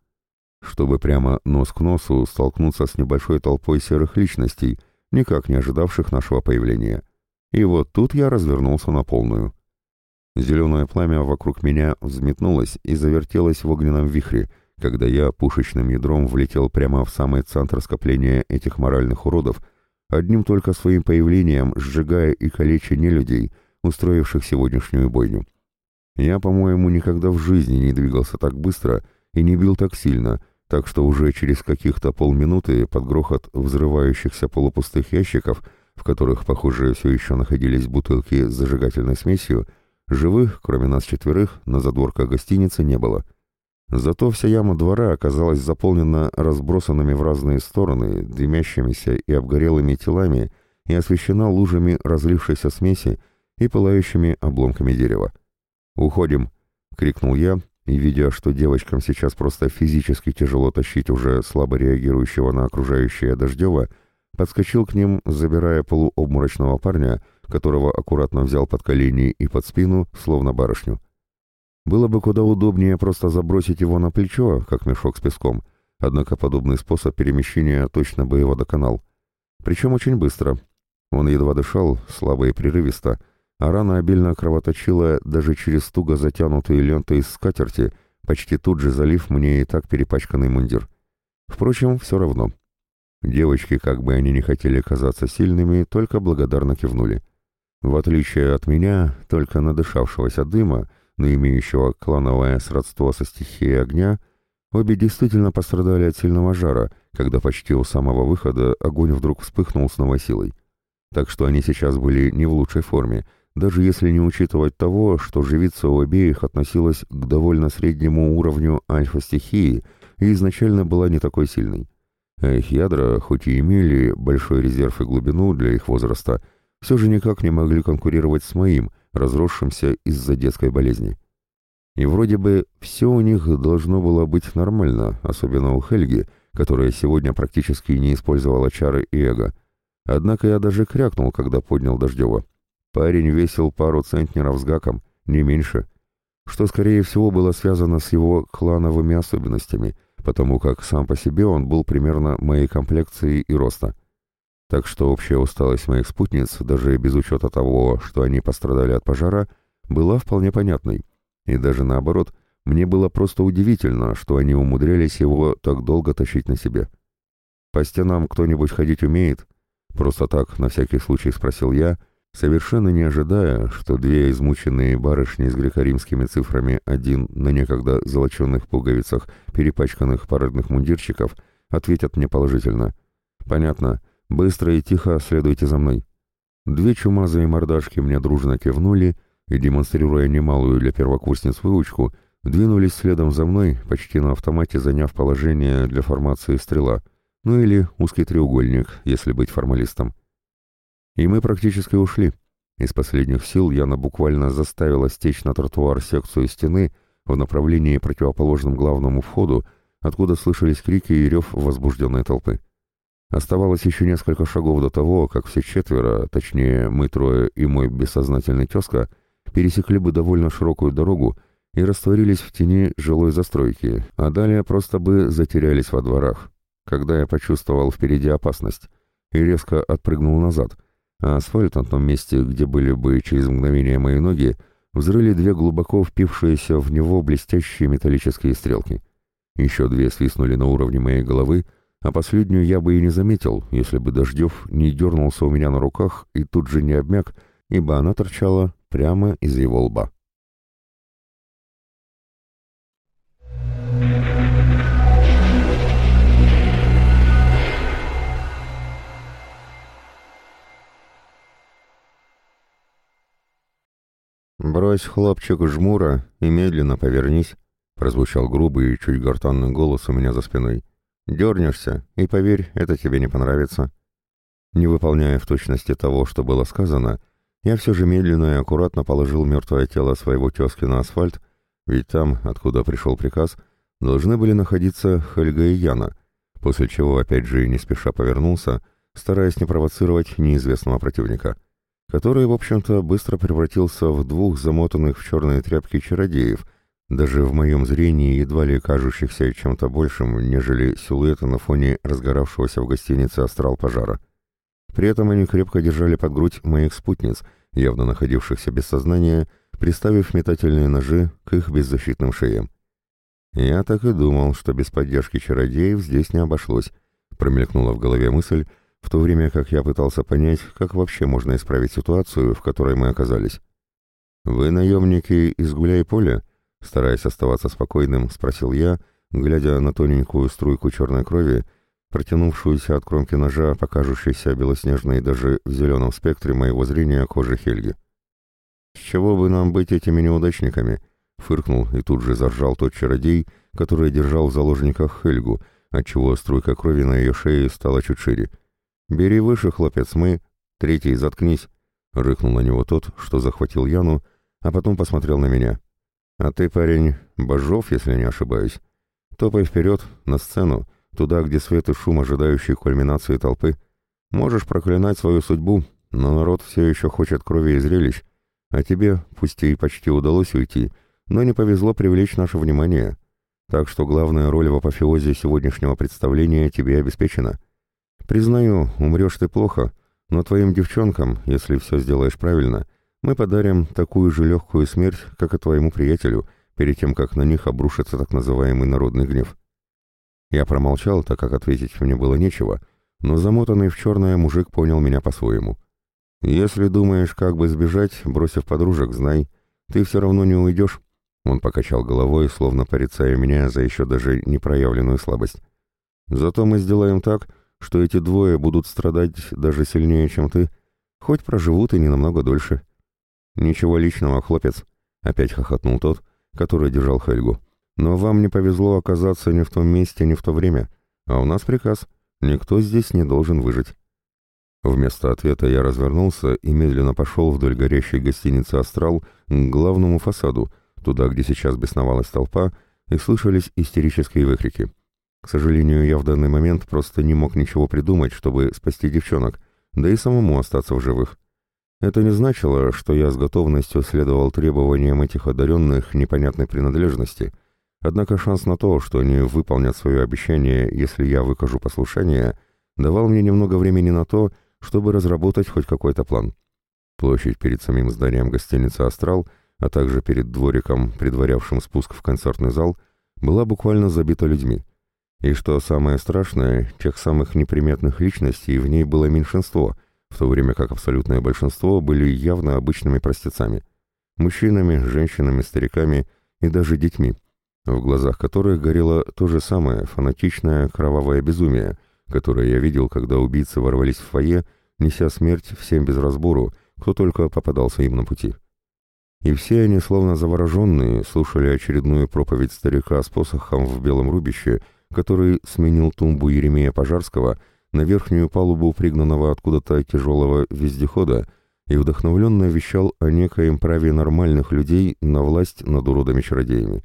чтобы прямо нос к носу столкнуться с небольшой толпой серых личностей, никак не ожидавших нашего появления. И вот тут я развернулся на полную. Зеленое пламя вокруг меня взметнулось и завертелось в огненном вихре, когда я пушечным ядром влетел прямо в самый центр скопления этих моральных уродов — одним только своим появлением сжигая и калеча нелюдей, устроивших сегодняшнюю бойню. Я, по-моему, никогда в жизни не двигался так быстро и не бил так сильно, так что уже через каких-то полминуты под грохот взрывающихся полупустых ящиков, в которых, похоже, все еще находились бутылки с зажигательной смесью, живых, кроме нас четверых, на задворках гостиницы не было — Зато вся яма двора оказалась заполнена разбросанными в разные стороны, дымящимися и обгорелыми телами и освещена лужами разлившейся смеси и пылающими обломками дерева. «Уходим!» — крикнул я, и, видя, что девочкам сейчас просто физически тяжело тащить уже слабо реагирующего на окружающее Дождева, подскочил к ним, забирая полуобморочного парня, которого аккуратно взял под колени и под спину, словно барышню. Было бы куда удобнее просто забросить его на плечо, как мешок с песком, однако подобный способ перемещения точно бы его доконал. Причем очень быстро. Он едва дышал, слабо и прерывисто, а рана обильно кровоточила даже через туго затянутые ленты из скатерти, почти тут же залив мне и так перепачканный мундир. Впрочем, все равно. Девочки, как бы они ни хотели казаться сильными, только благодарно кивнули. В отличие от меня, только надышавшегося дыма, но имеющего клановое сродство со стихией огня, Обе действительно пострадали от сильного жара, когда почти у самого выхода огонь вдруг вспыхнул с новой силой. Так что они сейчас были не в лучшей форме, даже если не учитывать того, что живица у обеих относилась к довольно среднему уровню альфа-стихии и изначально была не такой сильной. А их ядра, хоть и имели большой резерв и глубину для их возраста, все же никак не могли конкурировать с моим, разросшимся из-за детской болезни. И вроде бы все у них должно было быть нормально, особенно у Хельги, которая сегодня практически не использовала чары и эго. Однако я даже крякнул, когда поднял Дождева. Парень весил пару центнеров с гаком, не меньше, что, скорее всего, было связано с его клановыми особенностями, потому как сам по себе он был примерно моей комплекции и роста. Так что общая усталость моих спутниц, даже без учета того, что они пострадали от пожара, была вполне понятной. И даже наоборот, мне было просто удивительно, что они умудрялись его так долго тащить на себе. «По стенам кто-нибудь ходить умеет?» Просто так, на всякий случай, спросил я, совершенно не ожидая, что две измученные барышни с греко-римскими цифрами один на некогда золоченных пуговицах, перепачканных парадных мундирчиков, ответят мне положительно. «Понятно. Быстро и тихо следуйте за мной». Две чумазые мордашки мне дружно кивнули и, демонстрируя немалую для первокурсниц выучку, двинулись следом за мной, почти на автомате заняв положение для формации стрела, ну или узкий треугольник, если быть формалистом. И мы практически ушли. Из последних сил Яна буквально заставила стечь на тротуар секцию стены в направлении противоположном главному входу, откуда слышались крики и рев возбужденной толпы. Оставалось еще несколько шагов до того, как все четверо, точнее мы трое и мой бессознательный тезка, пересекли бы довольно широкую дорогу и растворились в тени жилой застройки, а далее просто бы затерялись во дворах, когда я почувствовал впереди опасность и резко отпрыгнул назад, а асфальт на том месте, где были бы через мгновение мои ноги, взрыли две глубоко впившиеся в него блестящие металлические стрелки. Еще две свистнули на уровне моей головы, а последнюю я бы и не заметил, если бы Дождев не дернулся у меня на руках и тут же не обмяк, ибо она торчала прямо из его лба. «Брось, хлопчик, жмура и медленно повернись», — прозвучал грубый и чуть гортанный голос у меня за спиной. «Дернешься, и поверь, это тебе не понравится». Не выполняя в точности того, что было сказано, — я все же медленно и аккуратно положил мертвое тело своего тезки на асфальт, ведь там, откуда пришел приказ, должны были находиться Хельга и Яна, после чего опять же не спеша повернулся, стараясь не провоцировать неизвестного противника, который, в общем-то, быстро превратился в двух замотанных в черные тряпки чародеев, даже в моем зрении едва ли кажущихся чем-то большим, нежели силуэты на фоне разгоравшегося в гостинице астрал пожара. При этом они крепко держали под грудь моих спутниц, явно находившихся без сознания, приставив метательные ножи к их беззащитным шеям. «Я так и думал, что без поддержки чародеев здесь не обошлось», промелькнула в голове мысль, в то время как я пытался понять, как вообще можно исправить ситуацию, в которой мы оказались. «Вы наемники из гуляй-поля?» Стараясь оставаться спокойным, спросил я, глядя на тоненькую струйку черной крови, протянувшуюся от кромки ножа, покажущейся белоснежной даже в зеленом спектре моего зрения кожи Хельги. «С чего бы нам быть этими неудачниками?» — фыркнул и тут же заржал тот чародей, который держал в заложниках Хельгу, отчего струйка крови на ее шее стала чуть шире. «Бери выше, хлопец, мы...» «Третий, заткнись!» — рыкнул на него тот, что захватил Яну, а потом посмотрел на меня. «А ты, парень, Божов, если не ошибаюсь. Топай вперед, на сцену, туда, где свет и шум ожидающей кульминации толпы. Можешь проклинать свою судьбу, но народ все еще хочет крови и зрелищ, а тебе, пусть и почти удалось уйти, но не повезло привлечь наше внимание. Так что главная роль в апофеозе сегодняшнего представления тебе обеспечена. Признаю, умрешь ты плохо, но твоим девчонкам, если все сделаешь правильно, мы подарим такую же легкую смерть, как и твоему приятелю, перед тем, как на них обрушится так называемый народный гнев. Я промолчал, так как ответить мне было нечего, но замотанный в черное мужик понял меня по-своему. «Если думаешь, как бы сбежать, бросив подружек, знай, ты все равно не уйдешь. Он покачал головой, словно порицая меня за еще даже не проявленную слабость. «Зато мы сделаем так, что эти двое будут страдать даже сильнее, чем ты, хоть проживут и не намного дольше». «Ничего личного, хлопец», — опять хохотнул тот, который держал Хельгу. «Но вам не повезло оказаться не в том месте, не в то время, а у нас приказ. Никто здесь не должен выжить». Вместо ответа я развернулся и медленно пошел вдоль горящей гостиницы «Астрал» к главному фасаду, туда, где сейчас бесновалась толпа, и слышались истерические выкрики. К сожалению, я в данный момент просто не мог ничего придумать, чтобы спасти девчонок, да и самому остаться в живых. Это не значило, что я с готовностью следовал требованиям этих одаренных непонятной принадлежности, однако шанс на то, что они выполнят свое обещание, если я выкажу послушание, давал мне немного времени на то, чтобы разработать хоть какой-то план. Площадь перед самим зданием гостиницы «Астрал», а также перед двориком, предварявшим спуск в концертный зал, была буквально забита людьми. И что самое страшное, тех самых неприметных личностей в ней было меньшинство, в то время как абсолютное большинство были явно обычными простецами. Мужчинами, женщинами, стариками и даже детьми, в глазах которых горело то же самое фанатичное кровавое безумие, которое я видел, когда убийцы ворвались в фойе, неся смерть всем без разбору, кто только попадался им на пути. И все они, словно завороженные, слушали очередную проповедь старика с посохом в белом рубище, который сменил тумбу Еремея Пожарского на верхнюю палубу пригнанного откуда-то тяжелого вездехода и вдохновленно вещал о некоем праве нормальных людей на власть над уродами-чародеями.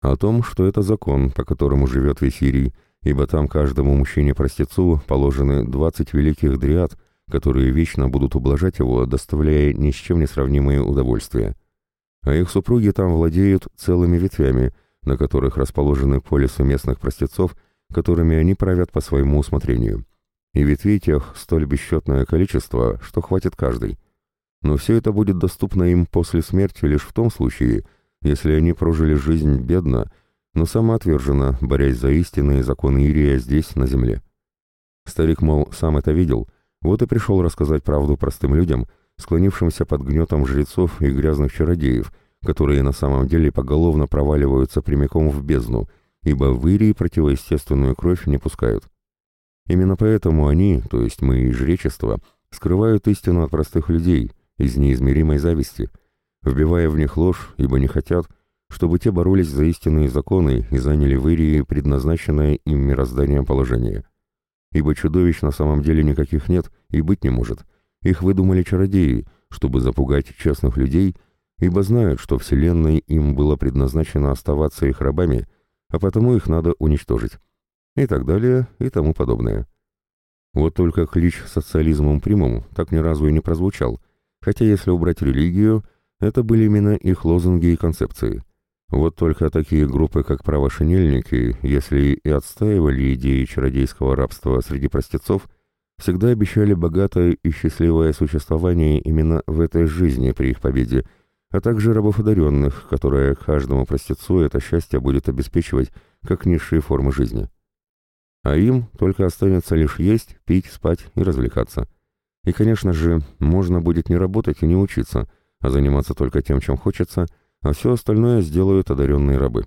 О том, что это закон, по которому живет весь Ирий, ибо там каждому мужчине-простецу положены двадцать великих дриад, которые вечно будут ублажать его, доставляя ни с чем не сравнимые удовольствия. А их супруги там владеют целыми ветвями, на которых расположены полисы местных простецов, которыми они правят по своему усмотрению. И ветвей тех столь бесчетное количество, что хватит каждый. Но все это будет доступно им после смерти лишь в том случае, если они прожили жизнь бедно, но самоотверженно, борясь за истинные законы Ирия здесь, на земле. Старик, мол, сам это видел, вот и пришел рассказать правду простым людям, склонившимся под гнетом жрецов и грязных чародеев, которые на самом деле поголовно проваливаются прямиком в бездну, ибо в Ирии противоестественную кровь не пускают. Именно поэтому они, то есть мы и жречество, скрывают истину от простых людей из неизмеримой зависти, вбивая в них ложь, ибо не хотят, чтобы те боролись за истинные законы и заняли в Ирии предназначенное им мирозданием положение. Ибо чудовищ на самом деле никаких нет и быть не может. Их выдумали чародеи, чтобы запугать честных людей, ибо знают, что Вселенной им было предназначено оставаться их рабами, а потому их надо уничтожить. И так далее, и тому подобное. Вот только клич социализмом примум так ни разу и не прозвучал, хотя если убрать религию, это были именно их лозунги и концепции – вот только такие группы, как правошинельники, если и отстаивали идеи чародейского рабства среди простецов, всегда обещали богатое и счастливое существование именно в этой жизни при их победе, а также рабов одаренных, которые каждому простецу это счастье будет обеспечивать как низшие формы жизни. А им только останется лишь есть, пить, спать и развлекаться. И, конечно же, можно будет не работать и не учиться, а заниматься только тем, чем хочется – а все остальное сделают одаренные рабы.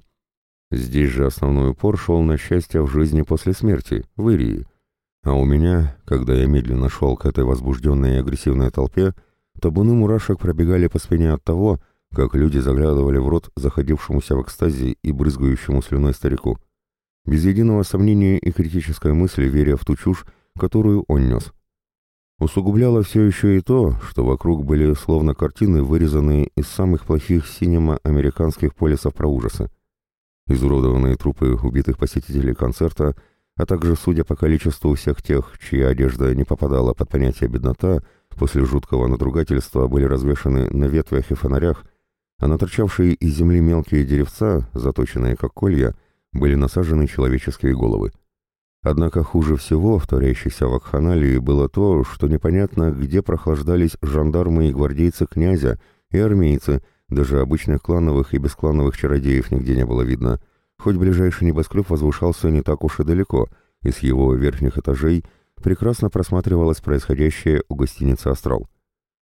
Здесь же основной упор шел на счастье в жизни после смерти, в Ирии. А у меня, когда я медленно шел к этой возбужденной и агрессивной толпе, табуны мурашек пробегали по спине от того, как люди заглядывали в рот заходившемуся в экстазе и брызгающему слюной старику. Без единого сомнения и критической мысли веря в ту чушь, которую он нес. Усугубляло все еще и то, что вокруг были словно картины, вырезанные из самых плохих синема-американских полисов про ужасы. Изуродованные трупы убитых посетителей концерта, а также, судя по количеству всех тех, чья одежда не попадала под понятие «беднота», после жуткого надругательства были развешаны на ветвях и фонарях, а на торчавшие из земли мелкие деревца, заточенные как колья, были насажены человеческие головы. Однако хуже всего в творящейся вакханалии было то, что непонятно, где прохлаждались жандармы и гвардейцы князя, и армейцы, даже обычных клановых и бесклановых чародеев нигде не было видно, хоть ближайший небоскреб возвышался не так уж и далеко, и с его верхних этажей прекрасно просматривалось происходящее у гостиницы «Астрал».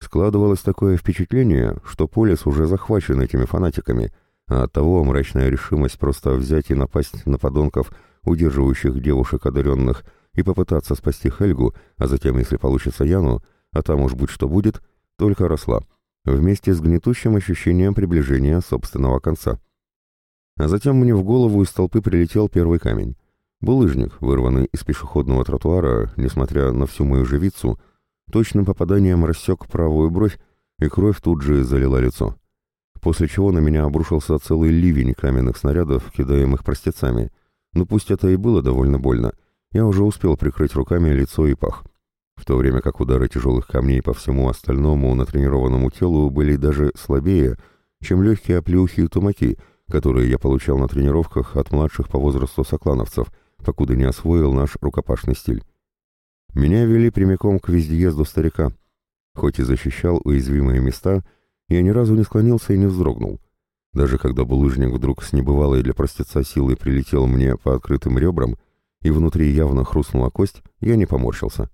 Складывалось такое впечатление, что полис уже захвачен этими фанатиками, а оттого мрачная решимость просто взять и напасть на подонков, удерживающих девушек одаренных, и попытаться спасти Хельгу, а затем, если получится Яну, а там уж будь что будет, только росла, вместе с гнетущим ощущением приближения собственного конца. А затем мне в голову из толпы прилетел первый камень. Булыжник, вырванный из пешеходного тротуара, несмотря на всю мою живицу, точным попаданием рассек правую бровь, и кровь тут же залила лицо. После чего на меня обрушился целый ливень каменных снарядов, кидаемых простецами. Но пусть это и было довольно больно, я уже успел прикрыть руками лицо и пах. В то время как удары тяжелых камней по всему остальному натренированному телу были даже слабее, чем легкие оплеухи и тумаки, которые я получал на тренировках от младших по возрасту соклановцев, покуда не освоил наш рукопашный стиль. Меня вели прямиком к вездеезду старика. Хоть и защищал уязвимые места, я ни разу не склонился и не вздрогнул. Даже когда булыжник вдруг с небывалой для простеца силой прилетел мне по открытым ребрам, и внутри явно хрустнула кость, я не поморщился.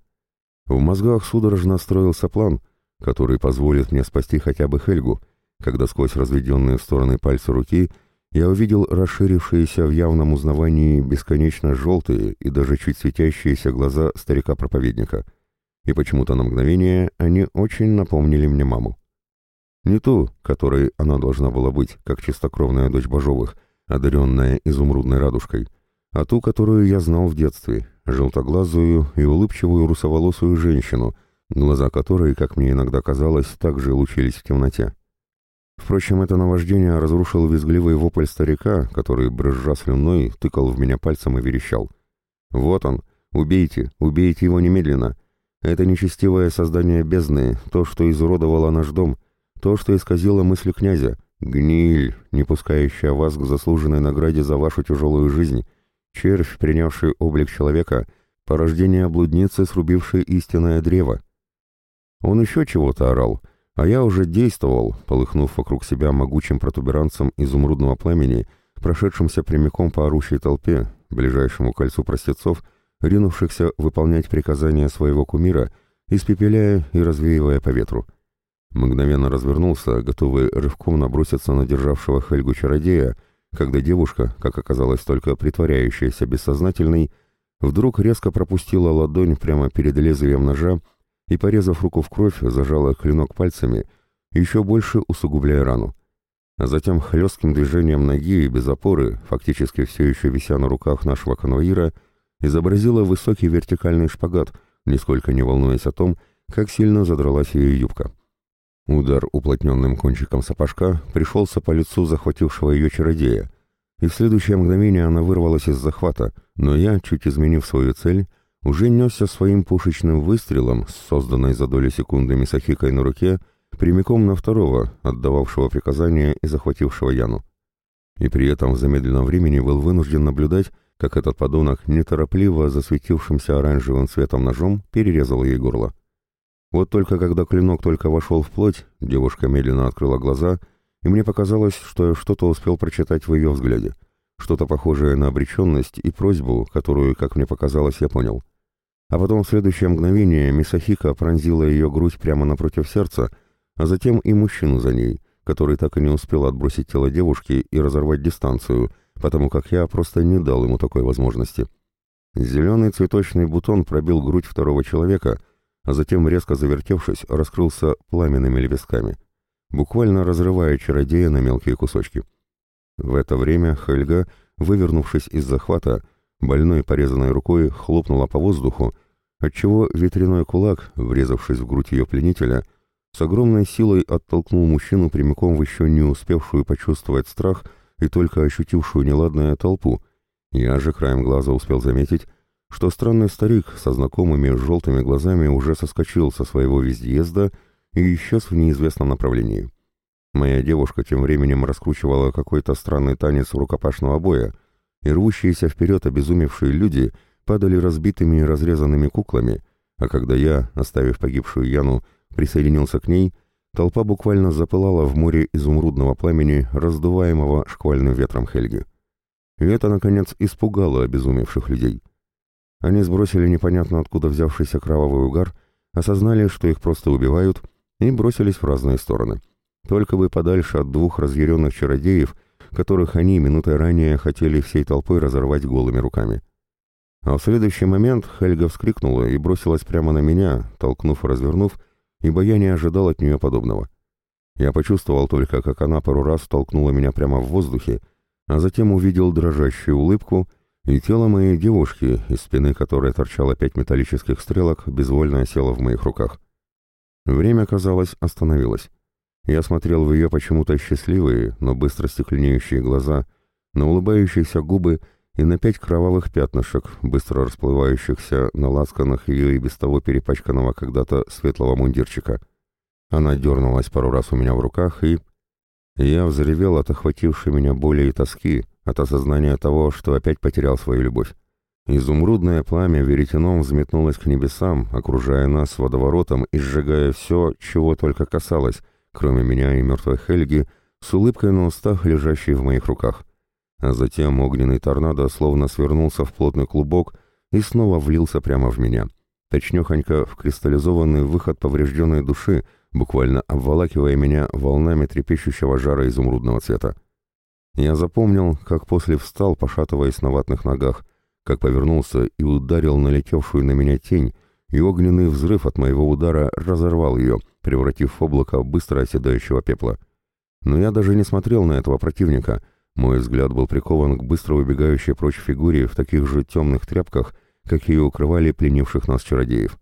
В мозгах судорожно строился план, который позволит мне спасти хотя бы Хельгу, когда сквозь разведенные в стороны пальцы руки я увидел расширившиеся в явном узнавании бесконечно желтые и даже чуть светящиеся глаза старика-проповедника. И почему-то на мгновение они очень напомнили мне маму. Не ту, которой она должна была быть, как чистокровная дочь Бажовых, одаренная изумрудной радужкой, а ту, которую я знал в детстве, желтоглазую и улыбчивую русоволосую женщину, глаза которой, как мне иногда казалось, также лучились в темноте. Впрочем, это наваждение разрушил визгливый вопль старика, который, брызжа слюной, тыкал в меня пальцем и верещал. «Вот он! Убейте! Убейте его немедленно! Это нечестивое создание бездны, то, что изуродовало наш дом, то, что исказило мысли князя, гниль, не пускающая вас к заслуженной награде за вашу тяжелую жизнь, червь, принявший облик человека, порождение блудницы, срубившей истинное древо. Он еще чего-то орал, а я уже действовал, полыхнув вокруг себя могучим протуберанцем изумрудного пламени, прошедшимся прямиком по орущей толпе, ближайшему кольцу простецов, ринувшихся выполнять приказания своего кумира, испепеляя и развеивая по ветру. Мгновенно развернулся, готовый рывком наброситься на державшего Хельгу чародея, когда девушка, как оказалось только притворяющаяся бессознательной, вдруг резко пропустила ладонь прямо перед лезвием ножа и, порезав руку в кровь, зажала клинок пальцами, еще больше усугубляя рану. А затем хлестким движением ноги и без опоры, фактически все еще вися на руках нашего конвоира, изобразила высокий вертикальный шпагат, нисколько не волнуясь о том, как сильно задралась ее юбка. Удар уплотненным кончиком сапожка пришелся по лицу захватившего ее чародея, и в следующее мгновение она вырвалась из захвата, но я, чуть изменив свою цель, уже несся своим пушечным выстрелом, созданной за доли секунды Мисахикой на руке, прямиком на второго, отдававшего приказания и захватившего Яну. И при этом в замедленном времени был вынужден наблюдать, как этот подонок неторопливо засветившимся оранжевым цветом ножом перерезал ей горло. Вот только когда клинок только вошел в плоть, девушка медленно открыла глаза, и мне показалось, что я что-то успел прочитать в ее взгляде. Что-то похожее на обреченность и просьбу, которую, как мне показалось, я понял. А потом в следующее мгновение Мисахика пронзила ее грудь прямо напротив сердца, а затем и мужчину за ней, который так и не успел отбросить тело девушки и разорвать дистанцию, потому как я просто не дал ему такой возможности. Зеленый цветочный бутон пробил грудь второго человека — а затем, резко завертевшись, раскрылся пламенными лепестками, буквально разрывая чародея на мелкие кусочки. В это время Хельга, вывернувшись из захвата, больной порезанной рукой хлопнула по воздуху, отчего ветряной кулак, врезавшись в грудь ее пленителя, с огромной силой оттолкнул мужчину прямиком в еще не успевшую почувствовать страх и только ощутившую неладное толпу. Я же краем глаза успел заметить, что странный старик со знакомыми желтыми глазами уже соскочил со своего вездеезда и исчез в неизвестном направлении. Моя девушка тем временем раскручивала какой-то странный танец рукопашного боя, и рвущиеся вперед обезумевшие люди падали разбитыми и разрезанными куклами, а когда я, оставив погибшую Яну, присоединился к ней, толпа буквально запылала в море изумрудного пламени, раздуваемого шквальным ветром Хельги. И это, наконец, испугало обезумевших людей. Они сбросили непонятно откуда взявшийся кровавый угар, осознали, что их просто убивают, и бросились в разные стороны. Только бы подальше от двух разъяренных чародеев, которых они минутой ранее хотели всей толпой разорвать голыми руками. А в следующий момент Хельга вскрикнула и бросилась прямо на меня, толкнув и развернув, ибо я не ожидал от нее подобного. Я почувствовал только, как она пару раз толкнула меня прямо в воздухе, а затем увидел дрожащую улыбку и тело моей девушки, из спины которой торчало пять металлических стрелок, безвольно осело в моих руках. Время, казалось, остановилось. Я смотрел в ее почему-то счастливые, но быстро стекленеющие глаза, на улыбающиеся губы и на пять кровавых пятнышек, быстро расплывающихся на ласканах ее и без того перепачканного когда-то светлого мундирчика. Она дернулась пару раз у меня в руках и... Я взревел от охватившей меня боли и тоски, от осознания того, что опять потерял свою любовь. Изумрудное пламя веретеном взметнулось к небесам, окружая нас водоворотом и сжигая все, чего только касалось, кроме меня и мертвой Хельги, с улыбкой на устах, лежащей в моих руках. А затем огненный торнадо словно свернулся в плотный клубок и снова влился прямо в меня. Точнёхонько в кристаллизованный выход поврежденной души, буквально обволакивая меня волнами трепещущего жара изумрудного цвета. Я запомнил, как после встал, пошатываясь на ватных ногах, как повернулся и ударил налетевшую на меня тень, и огненный взрыв от моего удара разорвал ее, превратив в облако быстро оседающего пепла. Но я даже не смотрел на этого противника, мой взгляд был прикован к быстро убегающей прочь фигуре в таких же темных тряпках, какие укрывали пленивших нас чародеев.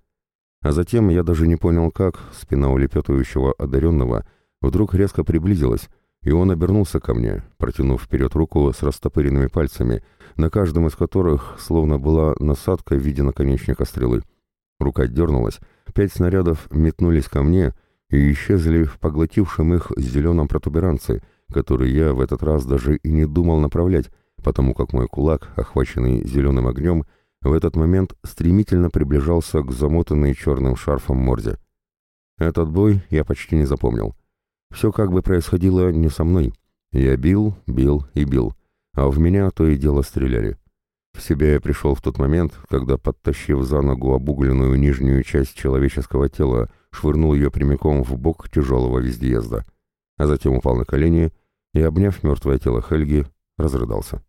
А затем я даже не понял как, спина улепетывающего одаренного вдруг резко приблизилась, и он обернулся ко мне, протянув вперед руку с растопыренными пальцами, на каждом из которых словно была насадка в виде наконечника стрелы. Рука дернулась, пять снарядов метнулись ко мне и исчезли в поглотившем их зеленом протуберанце, который я в этот раз даже и не думал направлять, потому как мой кулак, охваченный зеленым огнем, в этот момент стремительно приближался к замотанной черным шарфом морде. Этот бой я почти не запомнил. Все как бы происходило не со мной. Я бил, бил и бил, а в меня то и дело стреляли. В себя я пришел в тот момент, когда, подтащив за ногу обугленную нижнюю часть человеческого тела, швырнул ее прямиком в бок тяжелого вездеезда, а затем упал на колени и, обняв мертвое тело Хельги, разрыдался.